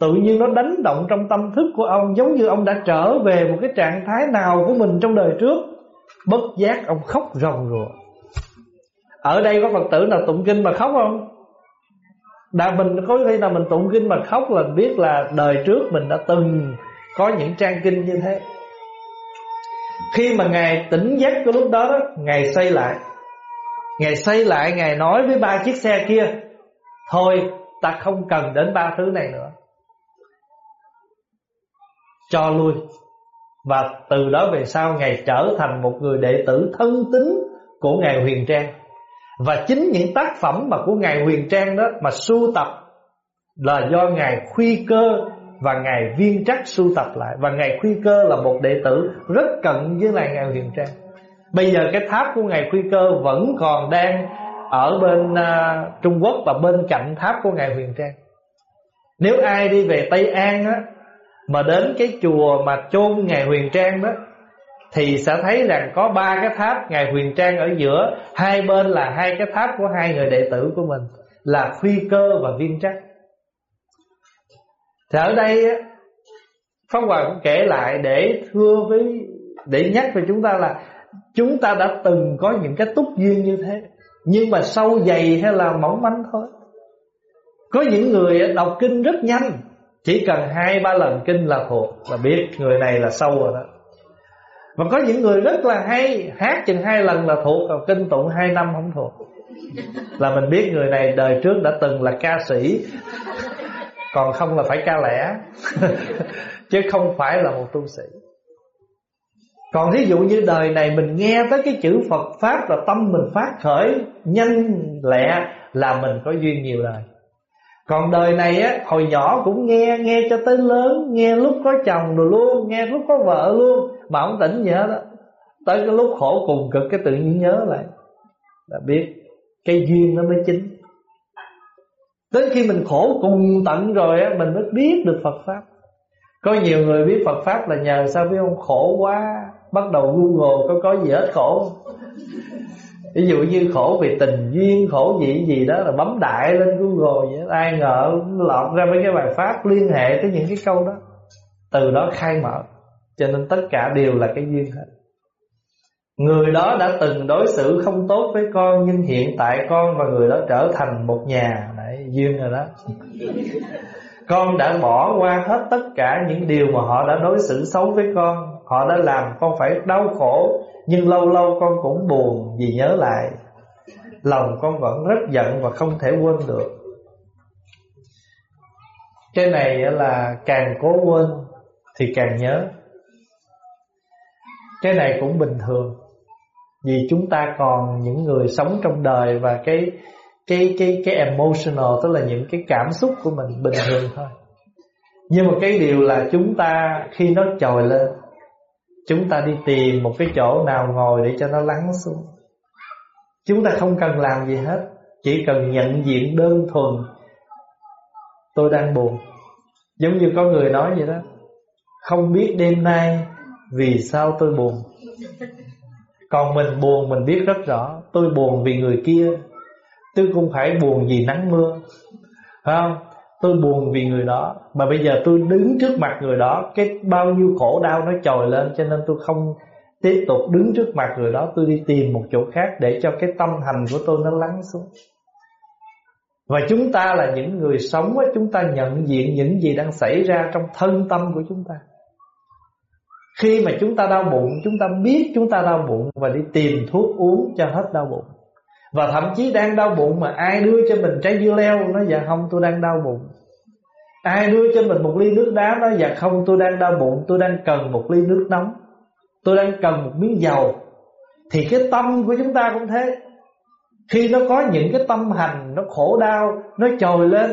Tự nhiên nó đánh động trong tâm thức của ông Giống như ông đã trở về một cái trạng thái nào của mình trong đời trước. Bất giác ông khóc ròng rùa ở đây có Phật tử nào tụng kinh mà khóc không? Đã mình có khi nào mình tụng kinh mà khóc là biết là đời trước mình đã từng có những trang kinh như thế. Khi mà Ngài tỉnh giấc cái lúc đó, đó Ngài xây lại. Ngài xây lại Ngài nói với ba chiếc xe kia Thôi, ta không cần đến ba thứ này nữa. Cho lui. Và từ đó về sau, Ngài trở thành một người đệ tử thân tín Của Ngài Huyền Trang. Và chính những tác phẩm mà của Ngài Huyền Trang đó Mà sưu tập Là do Ngài Khuy Cơ Và Ngài Viên Trắc sưu tập lại. Và Ngài Khuy Cơ là một đệ tử Rất cận với lại Ngài Huyền Trang. Bây giờ cái tháp của Ngài Khuy Cơ Vẫn còn đang ở bên uh, Trung Quốc Và bên cạnh tháp của Ngài Huyền Trang. Nếu ai đi về Tây An á Mà đến cái chùa mà chôn Ngài Huyền Trang đó thì sẽ thấy rằng có ba cái tháp ngài huyền trang ở giữa. Hai bên là hai cái tháp của hai người đệ tử của mình là khuy cơ và viên trắc. Thì ở đây á Pháp Hòa cũng kể lại để thưa với để nhắc với chúng ta là chúng ta đã từng có những cái túc duyên như thế nhưng mà sâu dày hay là mỏng manh thôi. Có những người đọc kinh rất nhanh. Chỉ cần hai, ba lần kinh là thuộc là biết người này là sâu rồi đó. Và có những người rất là hay, hát chừng hai lần là thuộc, còn kinh tụng hai năm không thuộc. Là mình biết người này đời trước đã từng là ca sĩ. Còn không là phải ca lẻ. Chứ không phải là một tu sĩ còn ví dụ như đời này mình nghe tới cái chữ Phật Pháp là tâm mình phát khởi nhanh lẹ là mình có duyên nhiều đời. Còn đời này á hồi nhỏ cũng nghe nghe cho tới lớn, nghe lúc có chồng rồi luôn, nghe lúc có vợ luôn mà không tỉnh nhớ đó. Tới cái lúc khổ cùng cực cái tự nhiên nhớ lại là biết cái duyên nó mới chính. Đến khi mình khổ cùng tận rồi á mình mới biết được Phật pháp. Có nhiều người biết Phật pháp là nhờ sao biết không khổ quá bắt đầu google có có gì hết khổ. Ví dụ như khổ vì tình duyên khổ gì gì đó là bấm đại lên google vậy ai ngờ lọt ra mấy cái bài pháp liên hệ tới những cái câu đó. Từ đó khai mở. Cho nên tất cả đều là cái duyên hết. Người đó đã từng đối xử không tốt với con Nhưng hiện tại con và người đó trở thành một nhà. Đấy, duyên rồi đó. Con đã bỏ qua hết tất cả những điều mà họ đã đối xử xấu với con. Họ đã làm con phải đau khổ, Nhưng lâu lâu con cũng buồn vì nhớ lại. Lòng con vẫn rất giận và không thể quên được. Cái này là càng cố quên thì càng nhớ. Cái này cũng bình thường, Vì chúng ta còn những người sống trong đời Và cái cái cái cái emotional, tức là những cái cảm xúc của mình bình thường thôi. Nhưng mà cái điều là chúng ta khi nó trồi lên Chúng ta đi tìm một cái chỗ nào ngồi để cho nó lắng xuống. Chúng ta không cần làm gì hết, Chỉ cần nhận diện đơn thuần. Tôi đang buồn. Giống như có người nói vậy đó. Không biết đêm nay Vì sao tôi buồn. Còn mình buồn, mình biết rất rõ. Tôi buồn vì người kia. Tôi không phải buồn vì nắng mưa. Phải không? Tôi buồn vì người đó. Mà bây giờ tôi đứng trước mặt người đó, Cái bao nhiêu khổ đau nó trồi lên, Cho nên tôi không tiếp tục đứng trước mặt người đó. Tôi đi tìm một chỗ khác Để cho cái tâm hành của tôi nó lắng xuống. Và chúng ta là những người sống Chúng ta nhận diện những gì đang xảy ra Trong thân tâm của chúng ta. Khi mà chúng ta đau bụng, Chúng ta biết chúng ta đau bụng Và đi tìm thuốc uống cho hết đau bụng và thậm chí đang đau bụng mà ai đưa cho mình trái dưa leo, Nói dạ không, tôi đang đau bụng. Ai đưa cho mình một ly nước đá, Nói dạ không, tôi đang đau bụng, Tôi đang cần một ly nước nóng, Tôi đang cần một miếng dầu. Thì cái tâm của chúng ta cũng thế. Khi nó có những cái tâm hành, Nó khổ đau, Nó trồi lên,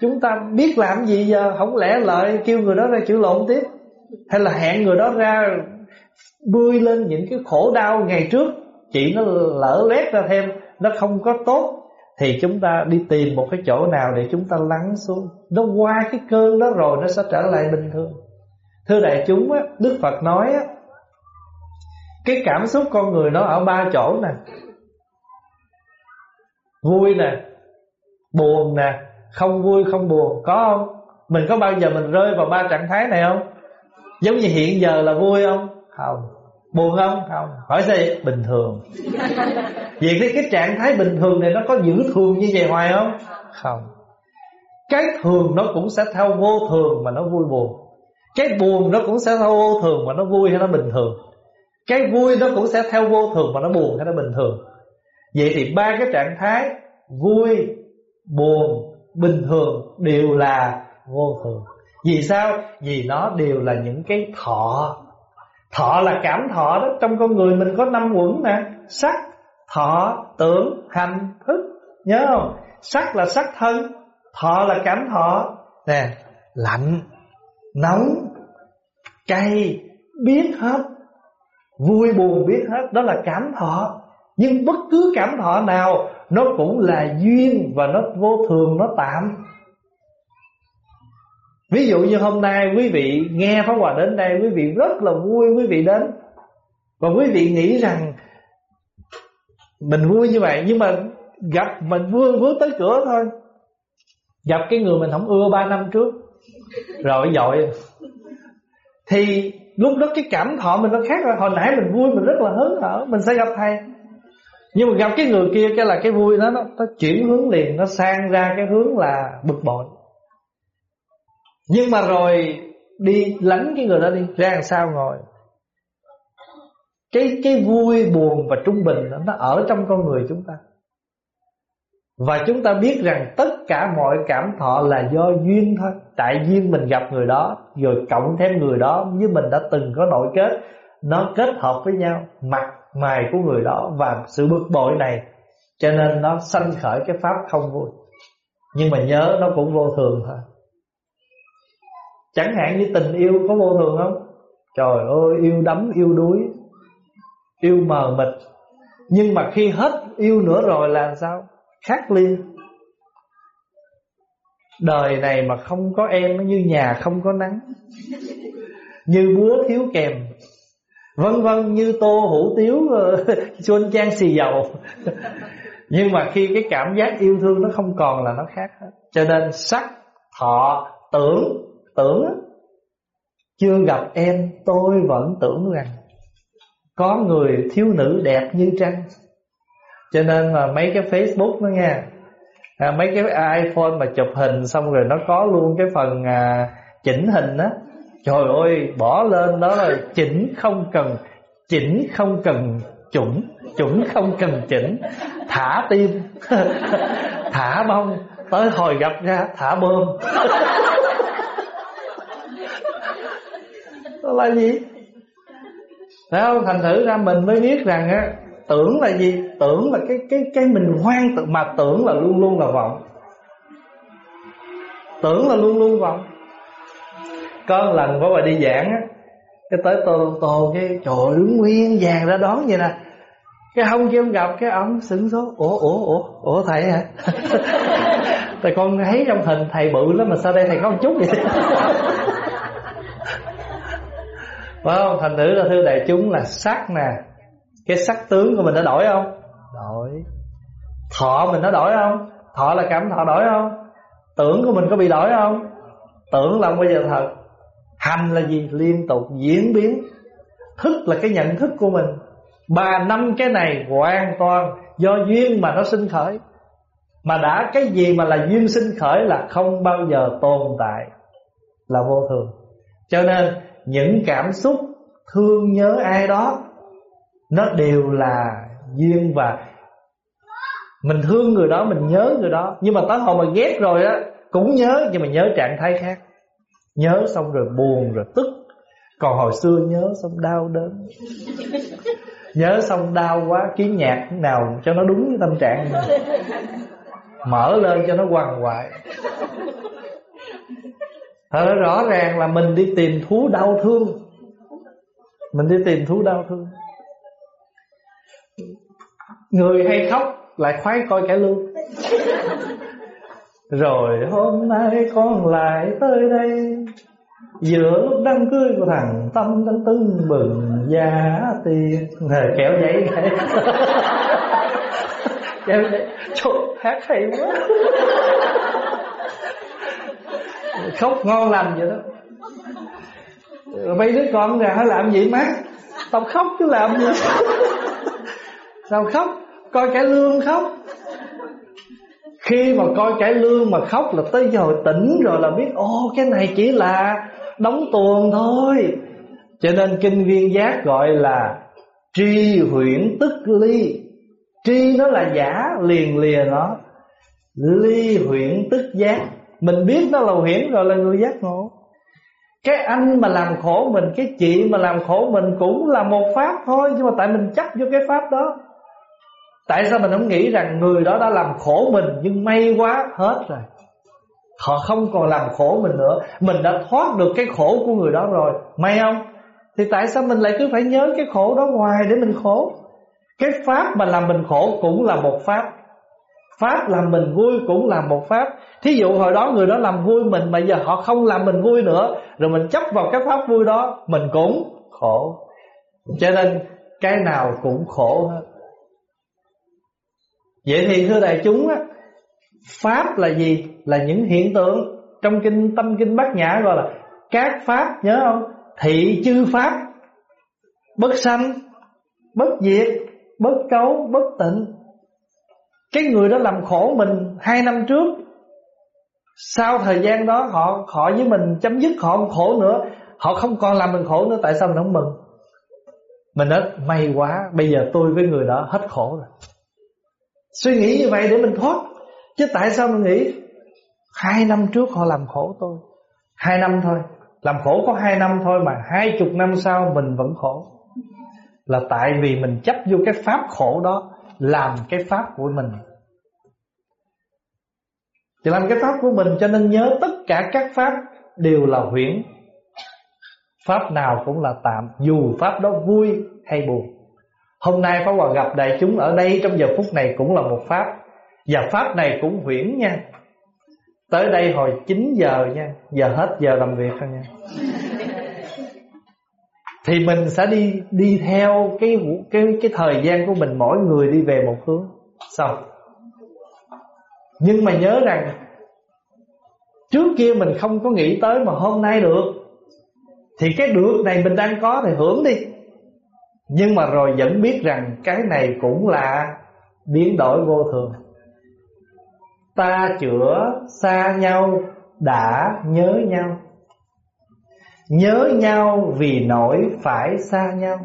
Chúng ta biết làm gì giờ? Không lẽ lợi kêu người đó ra chịu lộn tiếp? Hay là hẹn người đó ra Bươi lên những cái khổ đau ngày trước Chị nó lỡ lét ra thêm? Nó không có tốt, thì chúng ta đi tìm một cái chỗ nào để chúng ta lắng xuống. Nó qua cái cơn đó rồi nó sẽ trở lại bình thường. Thưa đại chúng á, đức phật nói á, cái cảm xúc con người nó ở ba chỗ nè. Vui nè, buồn nè, không vui, không buồn. Có không? Mình có bao giờ mình rơi vào ba trạng thái này không? Giống như hiện giờ là vui không? Không buồn không? Không. Hỏi gì bình thường. Vì cái cái trạng thái bình thường này nó có giữ thường như vậy hoài không? Không. Cái thường nó cũng sẽ theo vô thường mà nó vui buồn. Cái buồn nó cũng sẽ theo vô thường mà nó vui hay nó bình thường. Cái vui nó cũng sẽ theo vô thường mà nó buồn hay nó bình thường. Vậy thì ba cái trạng thái vui buồn bình thường đều là vô thường. Vì sao? Vì nó đều là những cái thọ Thọ là cảm thọ đó. Trong con người mình có năm quẩn nè. Sắc, thọ, tưởng, hành, thức. Nhớ không? Sắc là sắc thân Thọ là cảm thọ. Nè, lạnh, nóng, cay Biết hết. Vui buồn biết hết Đó là cảm thọ. Nhưng bất cứ cảm thọ nào Nó cũng là duyên Và nó vô thường, nó tạm. Ví dụ như hôm nay quý vị nghe Pháp Hòa đến đây Quý vị rất là vui quý vị đến. Và quý vị nghĩ rằng Mình vui như vậy Nhưng mà gặp mình vui bước tới cửa thôi. Gặp cái người mình không ưa ba năm trước rồi dội. Thì lúc đó cái cảm thọ mình nó khác rồi. Hồi nãy mình vui mình rất là hớn hở mình sẽ gặp thầy. Nhưng mà gặp cái người kia cái là cái vui đó nó, nó chuyển hướng liền nó sang ra cái hướng là bực bội nhưng mà rồi đi lánh cái người đó đi ra làm sao ngồi? Cái cái vui buồn và trung bình đó, nó ở trong con người chúng ta. Và chúng ta biết rằng tất cả mọi cảm thọ là do duyên thôi. Tại duyên mình gặp người đó Rồi cộng thêm người đó với mình đã từng có nội kết Nó kết hợp với nhau Mặt mày của người đó Và sự bực bội này. Cho nên nó sanh khởi cái pháp không vui. Nhưng mà nhớ nó cũng vô thường thôi. Chẳng hạn như tình yêu có vô thường không? Trời ơi yêu đắm yêu đuối Yêu mờ mịt. Nhưng mà khi hết yêu nữa rồi là sao? Khác liên Đời này mà không có em nó như nhà không có nắng. Như búa thiếu kèm. Vân vân như tô hủ tiếu ờ, Xuân trang xì dầu. Nhưng mà khi cái cảm giác yêu thương nó không còn là nó khác hết. Cho nên sắc, thọ, tưởng Tưởng Chưa gặp em tôi vẫn tưởng rằng Có người thiếu nữ đẹp như trăng Cho nên là mấy cái Facebook đó nha à, mấy cái iPhone mà chụp hình xong rồi nó có luôn cái phần à, chỉnh hình á trời ơi bỏ lên đó là chỉnh không cần chỉnh không cần chuẩn chuẩn không cần chỉnh thả tim thả bông tới hồi gặp ra thả bơm. đó là gì? Thấy không? Thành thử ra mình mới biết rằng á, tưởng là gì? Tưởng là cái cái cái mình hoang tưởng, mà tưởng là luôn luôn là vọng. Tưởng là luôn luôn vọng. Có một lần có bà đi giảng á, cái tới tô tô cái, trời đứng nguyên vàng ra đón vậy nè. Cái không kia gặp, cái ông sửng số, ủa ủa ủa ủa thầy hả? Tại con thấy trong hình thầy bự lắm mà sao đây thầy có một chút vậy? phải không? Thành thử là thưa đại chúng là sắc nè. Cái sắc tướng của mình đã đổi không? Đổi. Thọ mình nó đổi không? Thọ là cảm thọ đổi không? Tưởng của mình có bị đổi không? Tưởng là không bao giờ thật. Hành là gì? Liên tục diễn biến. Thức là cái nhận thức của mình. Ba năm cái này hoàn toàn do duyên mà nó sinh khởi. Mà đã cái gì mà là duyên sinh khởi là không bao giờ tồn tại. Là vô thường. Cho nên những cảm xúc thương nhớ ai đó, nó đều là duyên và mình thương người đó, mình nhớ người đó. Nhưng mà tới hồi mà ghét rồi á, cũng nhớ, nhưng mà nhớ trạng thái khác. Nhớ xong rồi buồn rồi tức. Còn hồi xưa nhớ xong đau đớn. Nhớ xong đau quá kiếm nhạc nào cho nó đúng với tâm trạng. Mở lên cho nó quằn quại. Thật rõ ràng là mình đi tìm thú đau thương. Mình đi tìm thú đau thương. Người hay khóc lại khoái coi cải lương Rồi hôm nay con lại tới đây. Giữa lúc đám cưới của thằng Tâm đang tưng bừng giá tiền. Rồi kéo giấy này Kéo giấy Trời, hát hay quá. Khóc ngon lành vậy đó. Rồi mấy đứa con ra nó làm gì má? Tao khóc chứ làm gì? Sao khóc? Coi cải lương khóc. Khi mà coi cải lương mà khóc là tới giờ tỉnh rồi là biết, Ô, cái này chỉ là đóng tuồng thôi. Cho nên kinh viên giác gọi là Tri huyễn tức ly. Tri nó là giả, liền lìa nó. Ly huyễn tức giác. Mình biết nó là huyễn rồi là người giác ngộ. Cái anh mà làm khổ mình, Cái chị mà làm khổ mình Cũng là một pháp thôi, Nhưng mà tại mình chấp vô cái pháp đó. Tại sao mình không nghĩ rằng người đó đã làm khổ mình, Nhưng may quá, hết rồi. Họ không còn làm khổ mình nữa. Mình đã thoát được cái khổ của người đó rồi. May không? Thì tại sao mình lại cứ phải nhớ cái khổ đó hoài Để mình khổ? Cái pháp mà làm mình khổ cũng là một pháp. Pháp làm mình vui cũng là một pháp. Thí dụ hồi đó người đó làm vui mình Mà giờ họ không làm mình vui nữa, Rồi mình chấp vào cái pháp vui đó, Mình cũng khổ. Cho nên cái nào cũng khổ hết. Vậy thì thưa đại chúng á, Pháp là gì? Là những hiện tượng trong kinh tâm kinh bát nhã gọi là các pháp, nhớ không? Thị chư pháp, bất sanh, bất diệt, bất cấu, bất tịnh cái người đó làm khổ mình hai năm trước. Sau thời gian đó họ họ với mình, chấm dứt họ không khổ nữa. Họ không còn làm mình khổ nữa, tại sao mình không mừng? Mình nói, may quá, bây giờ tôi với người đó hết khổ rồi. Suy nghĩ như vậy để mình thoát. Chứ tại sao mình nghĩ, hai năm trước họ làm khổ tôi. Hai năm thôi. Làm khổ có hai năm thôi mà hai chục năm sau mình vẫn khổ. Là tại vì mình chấp vô cái pháp khổ đó làm cái pháp của mình. Thì làm cái pháp của mình cho nên nhớ tất cả các pháp đều là huyễn. Pháp nào cũng là tạm, Dù pháp đó vui hay buồn. Hôm nay Pháp Hòa gặp đại chúng ở đây Trong giờ phút này cũng là một pháp, Và pháp này cũng huyễn nha. Tới đây hồi 9 giờ nha, Giờ hết giờ làm việc thôi nha. Thì mình sẽ đi đi theo cái cái cái thời gian của mình Mỗi người đi về một hướng. Xong. Nhưng mà nhớ rằng, Trước kia mình không có nghĩ tới mà hôm nay được. Thì cái được này mình đang có thì hưởng đi. Nhưng mà rồi vẫn biết rằng Cái này cũng là biến đổi vô thường. Ta chữa xa nhau, đã nhớ nhau. Nhớ nhau vì nỗi phải xa nhau.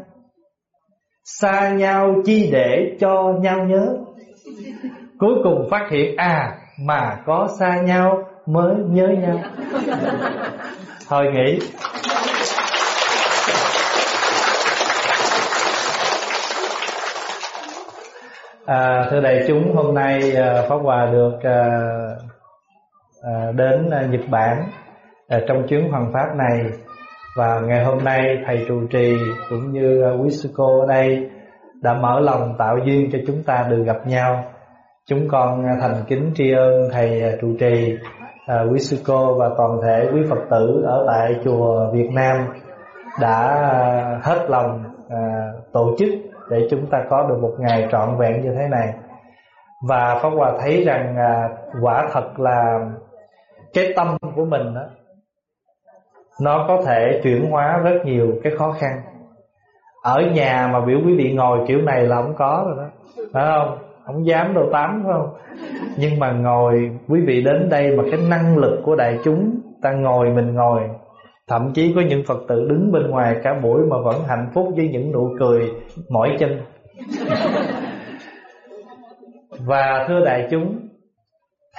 Xa nhau chi để cho nhau nhớ. Cuối cùng phát hiện à mà có xa nhau mới nhớ nhau. Thôi nghĩ À, thưa đại chúng hôm nay à, Pháp Hòa được à, à, đến à, Nhật Bản à, trong chuyến hoàng pháp này và ngày hôm nay thầy trụ trì cũng như à, quý sư cô ở đây đã mở lòng tạo duyên cho chúng ta được gặp nhau. Chúng con à, thành kính tri ân thầy à, trụ trì, quý sư cô và toàn thể quý Phật tử ở tại chùa Việt Nam đã hết lòng tổ chức để chúng ta có được một ngày trọn vẹn như thế này và pháp hòa thấy rằng quả thật là cái tâm của mình đó, nó có thể chuyển hóa rất nhiều cái khó khăn. Ở nhà mà biểu quý vị ngồi kiểu này là không có rồi đó. Phải không? Không dám đâu tắm phải không? Nhưng mà ngồi, quý vị đến đây mà cái năng lực của đại chúng, ta ngồi mình ngồi. Thậm chí có những Phật tử đứng bên ngoài cả buổi mà vẫn hạnh phúc với những nụ cười mỏi chân. Và thưa đại chúng,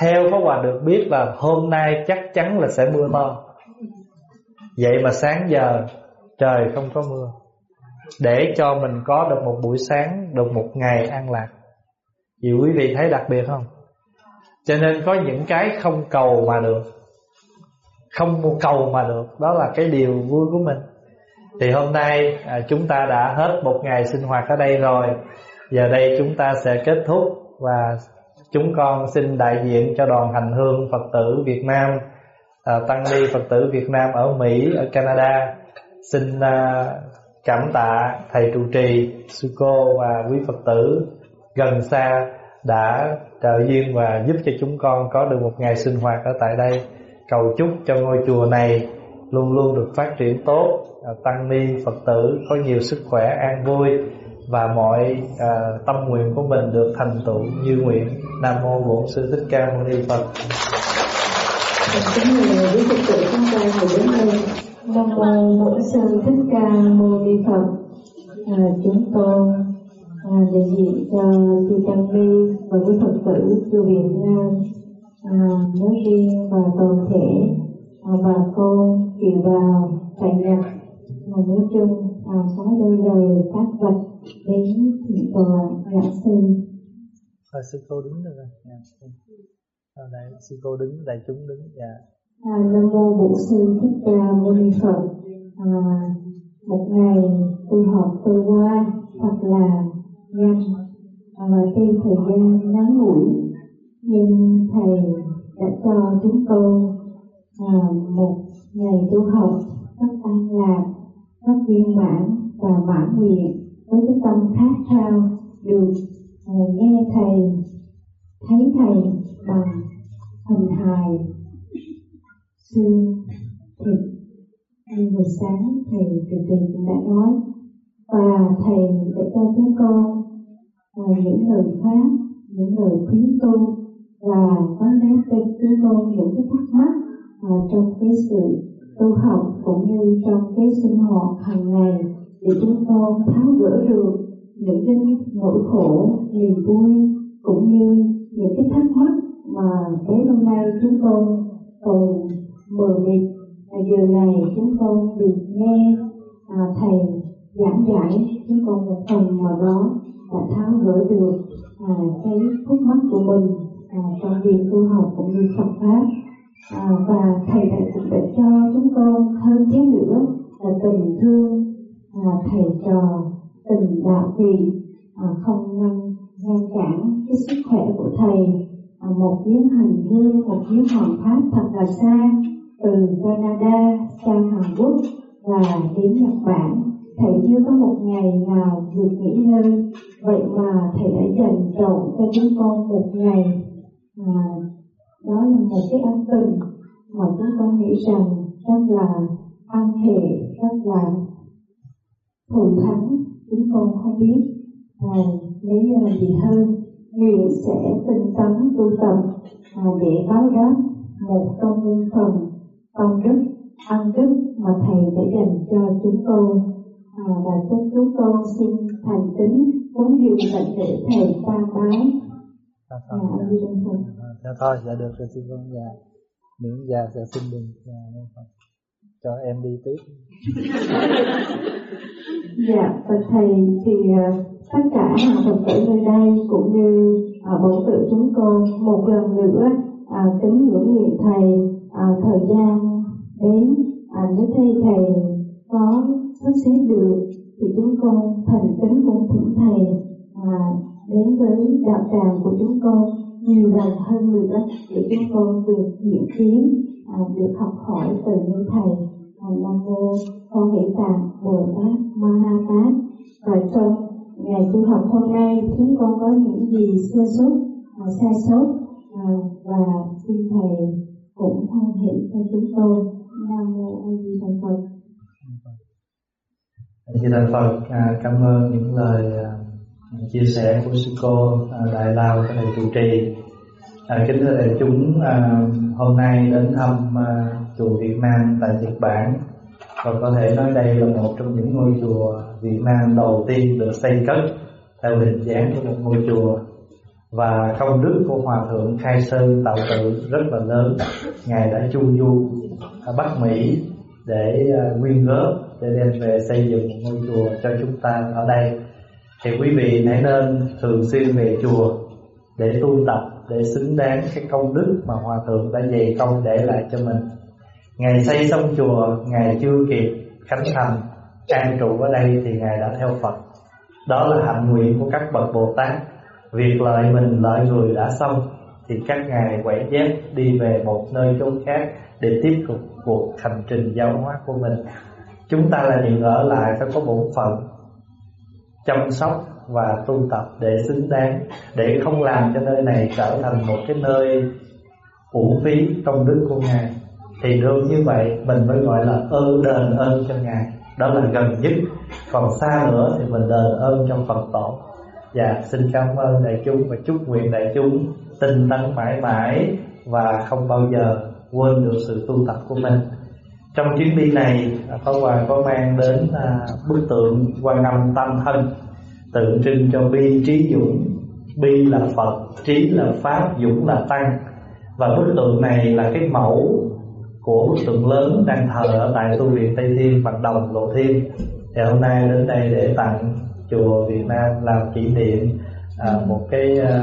Theo Pháp Hòa được biết là hôm nay chắc chắn là sẽ mưa to. Vậy mà sáng giờ trời không có mưa. Để cho mình có được một buổi sáng, được một ngày an lạc. Vì quý vị thấy đặc biệt không? Cho nên có những cái không cầu mà được không mua cầu mà được. Đó là cái điều vui của mình. Thì hôm nay à, chúng ta đã hết một ngày sinh hoạt ở đây rồi. Giờ đây chúng ta sẽ kết thúc và chúng con xin đại diện cho đoàn hành hương Phật tử Việt Nam à, tăng ni Phật tử Việt Nam ở Mỹ ở Canada xin à, cảm tạ thầy trụ trì sư cô và quý Phật tử gần xa đã trợ duyên và giúp cho chúng con có được một ngày sinh hoạt ở tại đây. Cầu chúc cho ngôi chùa này luôn luôn được phát triển tốt. Ờ, tăng ni phật tử có nhiều sức khỏe an vui và mọi à, tâm nguyện của mình được thành tựu như nguyện. Nam mô bổn sư thích ca mâu ni phật kính mời với phật tử chúng ta hãy đến đây nam mô bổn sư thích ca mâu ni phật à, chúng con à, đề nghị cho chư tăng ni và quý phật tử chùa việt nam à, nói riêng và toàn thể à, bà cô kiều bào tại nhật mà nói chung à, có đôi lời tác vật đến thượng tòa nhạc sư Thôi sư cô đứng rồi ở Sau đây sư cô đứng, đại chúng đứng dạ. À, Nam mô Bổn sư Thích Ca Mâu Ni Phật. À, một ngày tu học tôi qua thật là nhanh à, và thêm thời gian ngắn ngủi nhưng thầy đã cho chúng tôi à, một ngày tu học rất an lạc rất viên mãn và mãn nguyện với cái tâm khát khao được à, nghe thầy thấy thầy bằng hình hài xương thịt như buổi sáng thầy từ từ cũng đã nói. Và thầy để cho chúng con à, những lời pháp những lời khuyến tu và vấn đáp cho chúng con những cái thắc mắc à, trong cái sự tu học cũng như trong cái sinh hoạt hàng ngày để chúng con tháo gỡ được những cái nỗi khổ niềm vui cũng như những cái thắc mắc mà đến hôm nay chúng con còn mờ mịt à, giờ này chúng con được nghe à, thầy giảng giải chúng con một phần nào đó đã tháo gỡ được à, cái khúc mắc của mình à, trong việc tu học cũng như Phật pháp. À, và thầy đã cũng đã cho chúng con hơn thế nữa là tình thương à, thầy trò tình đạo vị à, không ngăn ngăn cản cái sức khỏe của thầy một chuyến hành hương một chuyến hoàn pháp thật là xa từ Canada sang Hàn Quốc và đến Nhật Bản. Thầy chưa có một ngày nào được nghỉ ngơi vậy mà thầy đã dành trọn cho chúng con một ngày. À, đó là một cái ân tình mà chúng con nghĩ rằng rất là an hệ rất là thù thắng. Chúng con không biết à, lấy gì hơn nguyện sẽ tinh tấn tu tập à, để báo đáp một công nguyên phần công đức ân đức mà thầy đã dành cho chúng con. À, và chúc chúng con xin thành kính cúng dường tận lễ thầy tam bái dạ dạ thôi dạ được rồi xin con dạ. Miễn dạ sẽ xin đừng dạ cho em đi tiếp. Dạ thưa thầy thì ờ, tất cả hàng phật tử nơi đây cũng như ờ, uh, bổn tự chúng con một lần nữa à, kính ngưỡng nguyện thầy à, thời gian đến à, nếu thấy thầy có sắp xếp được thì chúng con thành kính cũng thỉnh thầy à, đến với đạo tràng của chúng con nhiều lần hơn nữa để chúng con được diễn kiến à, được học hỏi từ những thầy à, nam mô con nghĩ tạng bồ tát ma ha tát và trong ngày tu học hôm nay chúng con có những gì sơ sót, sai sót và xin thầy cũng hoan hỷ cho chúng tôi nam mô a di đà phật. Di Đà Phật à, cảm ơn những lời à, chia sẻ của sư cô à, Đại Lao thầy trụ trì. À, kính thưa đại chúng, à, hôm nay đến thăm à, chùa Việt Nam tại Nhật Bản. Và có thể nói đây là một trong những ngôi chùa Việt Nam đầu tiên được xây cất theo hình dáng của một ngôi chùa. Và công đức của hòa thượng khai sơn tạo tự rất là lớn. Ngài đã chu du ở bắc mỹ để à, quyên góp để đem về xây dựng một ngôi chùa cho chúng ta ở đây. Thì quý vị hãy nên thường xuyên về chùa để tu tập, để xứng đáng cái công đức mà hòa thượng đã dày công để lại cho mình ngày xây xong chùa ngài chưa kịp khánh thành an trụ ở đây thì ngài đã theo phật. Đó là hạnh nguyện của các bậc bồ tát. Việc lợi mình, lợi người đã xong, thì các ngài quẩy dép đi về một nơi chốn khác để tiếp tục cuộc hành trình giáo hóa của mình. Chúng ta là những ở lại phải có bổn phận, chăm sóc và tu tập để xứng đáng, để không làm cho nơi này trở thành một cái nơi uổng phí công đức của ngài thì được như vậy, mình mới gọi là ơn đền ơn cho ngài. Đó là gần nhất. Còn xa nữa thì mình đền ơn cho phật tổ. Và xin cảm ơn đại chúng và chúc nguyện đại chúng tinh tấn mãi mãi và không bao giờ quên được sự tu tập của mình. Trong chuyến đi này à, Pháp Hòa có mang đến à, bức tượng quan âm tam thân, tượng trưng cho bi trí dũng. Bi là Phật, trí là Pháp, dũng là Tăng. Và bức tượng này là cái mẫu của bức tượng lớn đang thờ ở tại tu viện Tây Thiên bằng đồng Lộ Thiên. Thì hôm nay đến đây để tặng chùa Việt Nam làm kỷ niệm à, một cái à,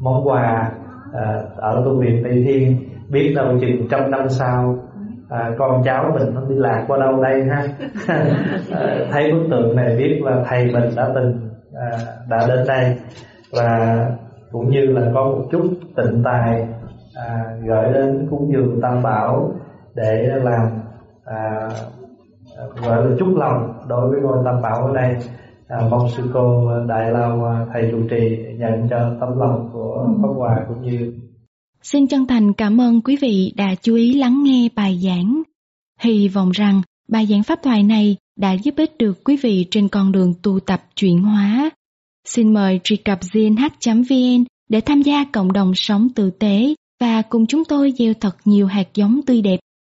món quà à, ở tu viện Tây Thiên. Biết đâu chừng trăm năm sau à, con cháu mình nó đi lạc qua đâu đây ha? À, thấy bức tượng này biết là thầy mình đã từng à, đã đến đây. Và cũng như là có một chút tịnh tài à, gửi đến cúng dường tam bảo để làm à, gọi là chúc lòng đối với ngôi tam bảo ở đây à, mong sư cô đại lao thầy trụ trì nhận cho tấm lòng của pháp hòa cũng như Xin chân thành cảm ơn quý vị đã chú ý lắng nghe bài giảng. Hy vọng rằng bài giảng pháp thoại này đã giúp ích được quý vị trên con đường tu tập chuyển hóa. Xin mời truy cập gnh.vn để tham gia cộng đồng sống tử tế và cùng chúng tôi gieo thật nhiều hạt giống tươi đẹp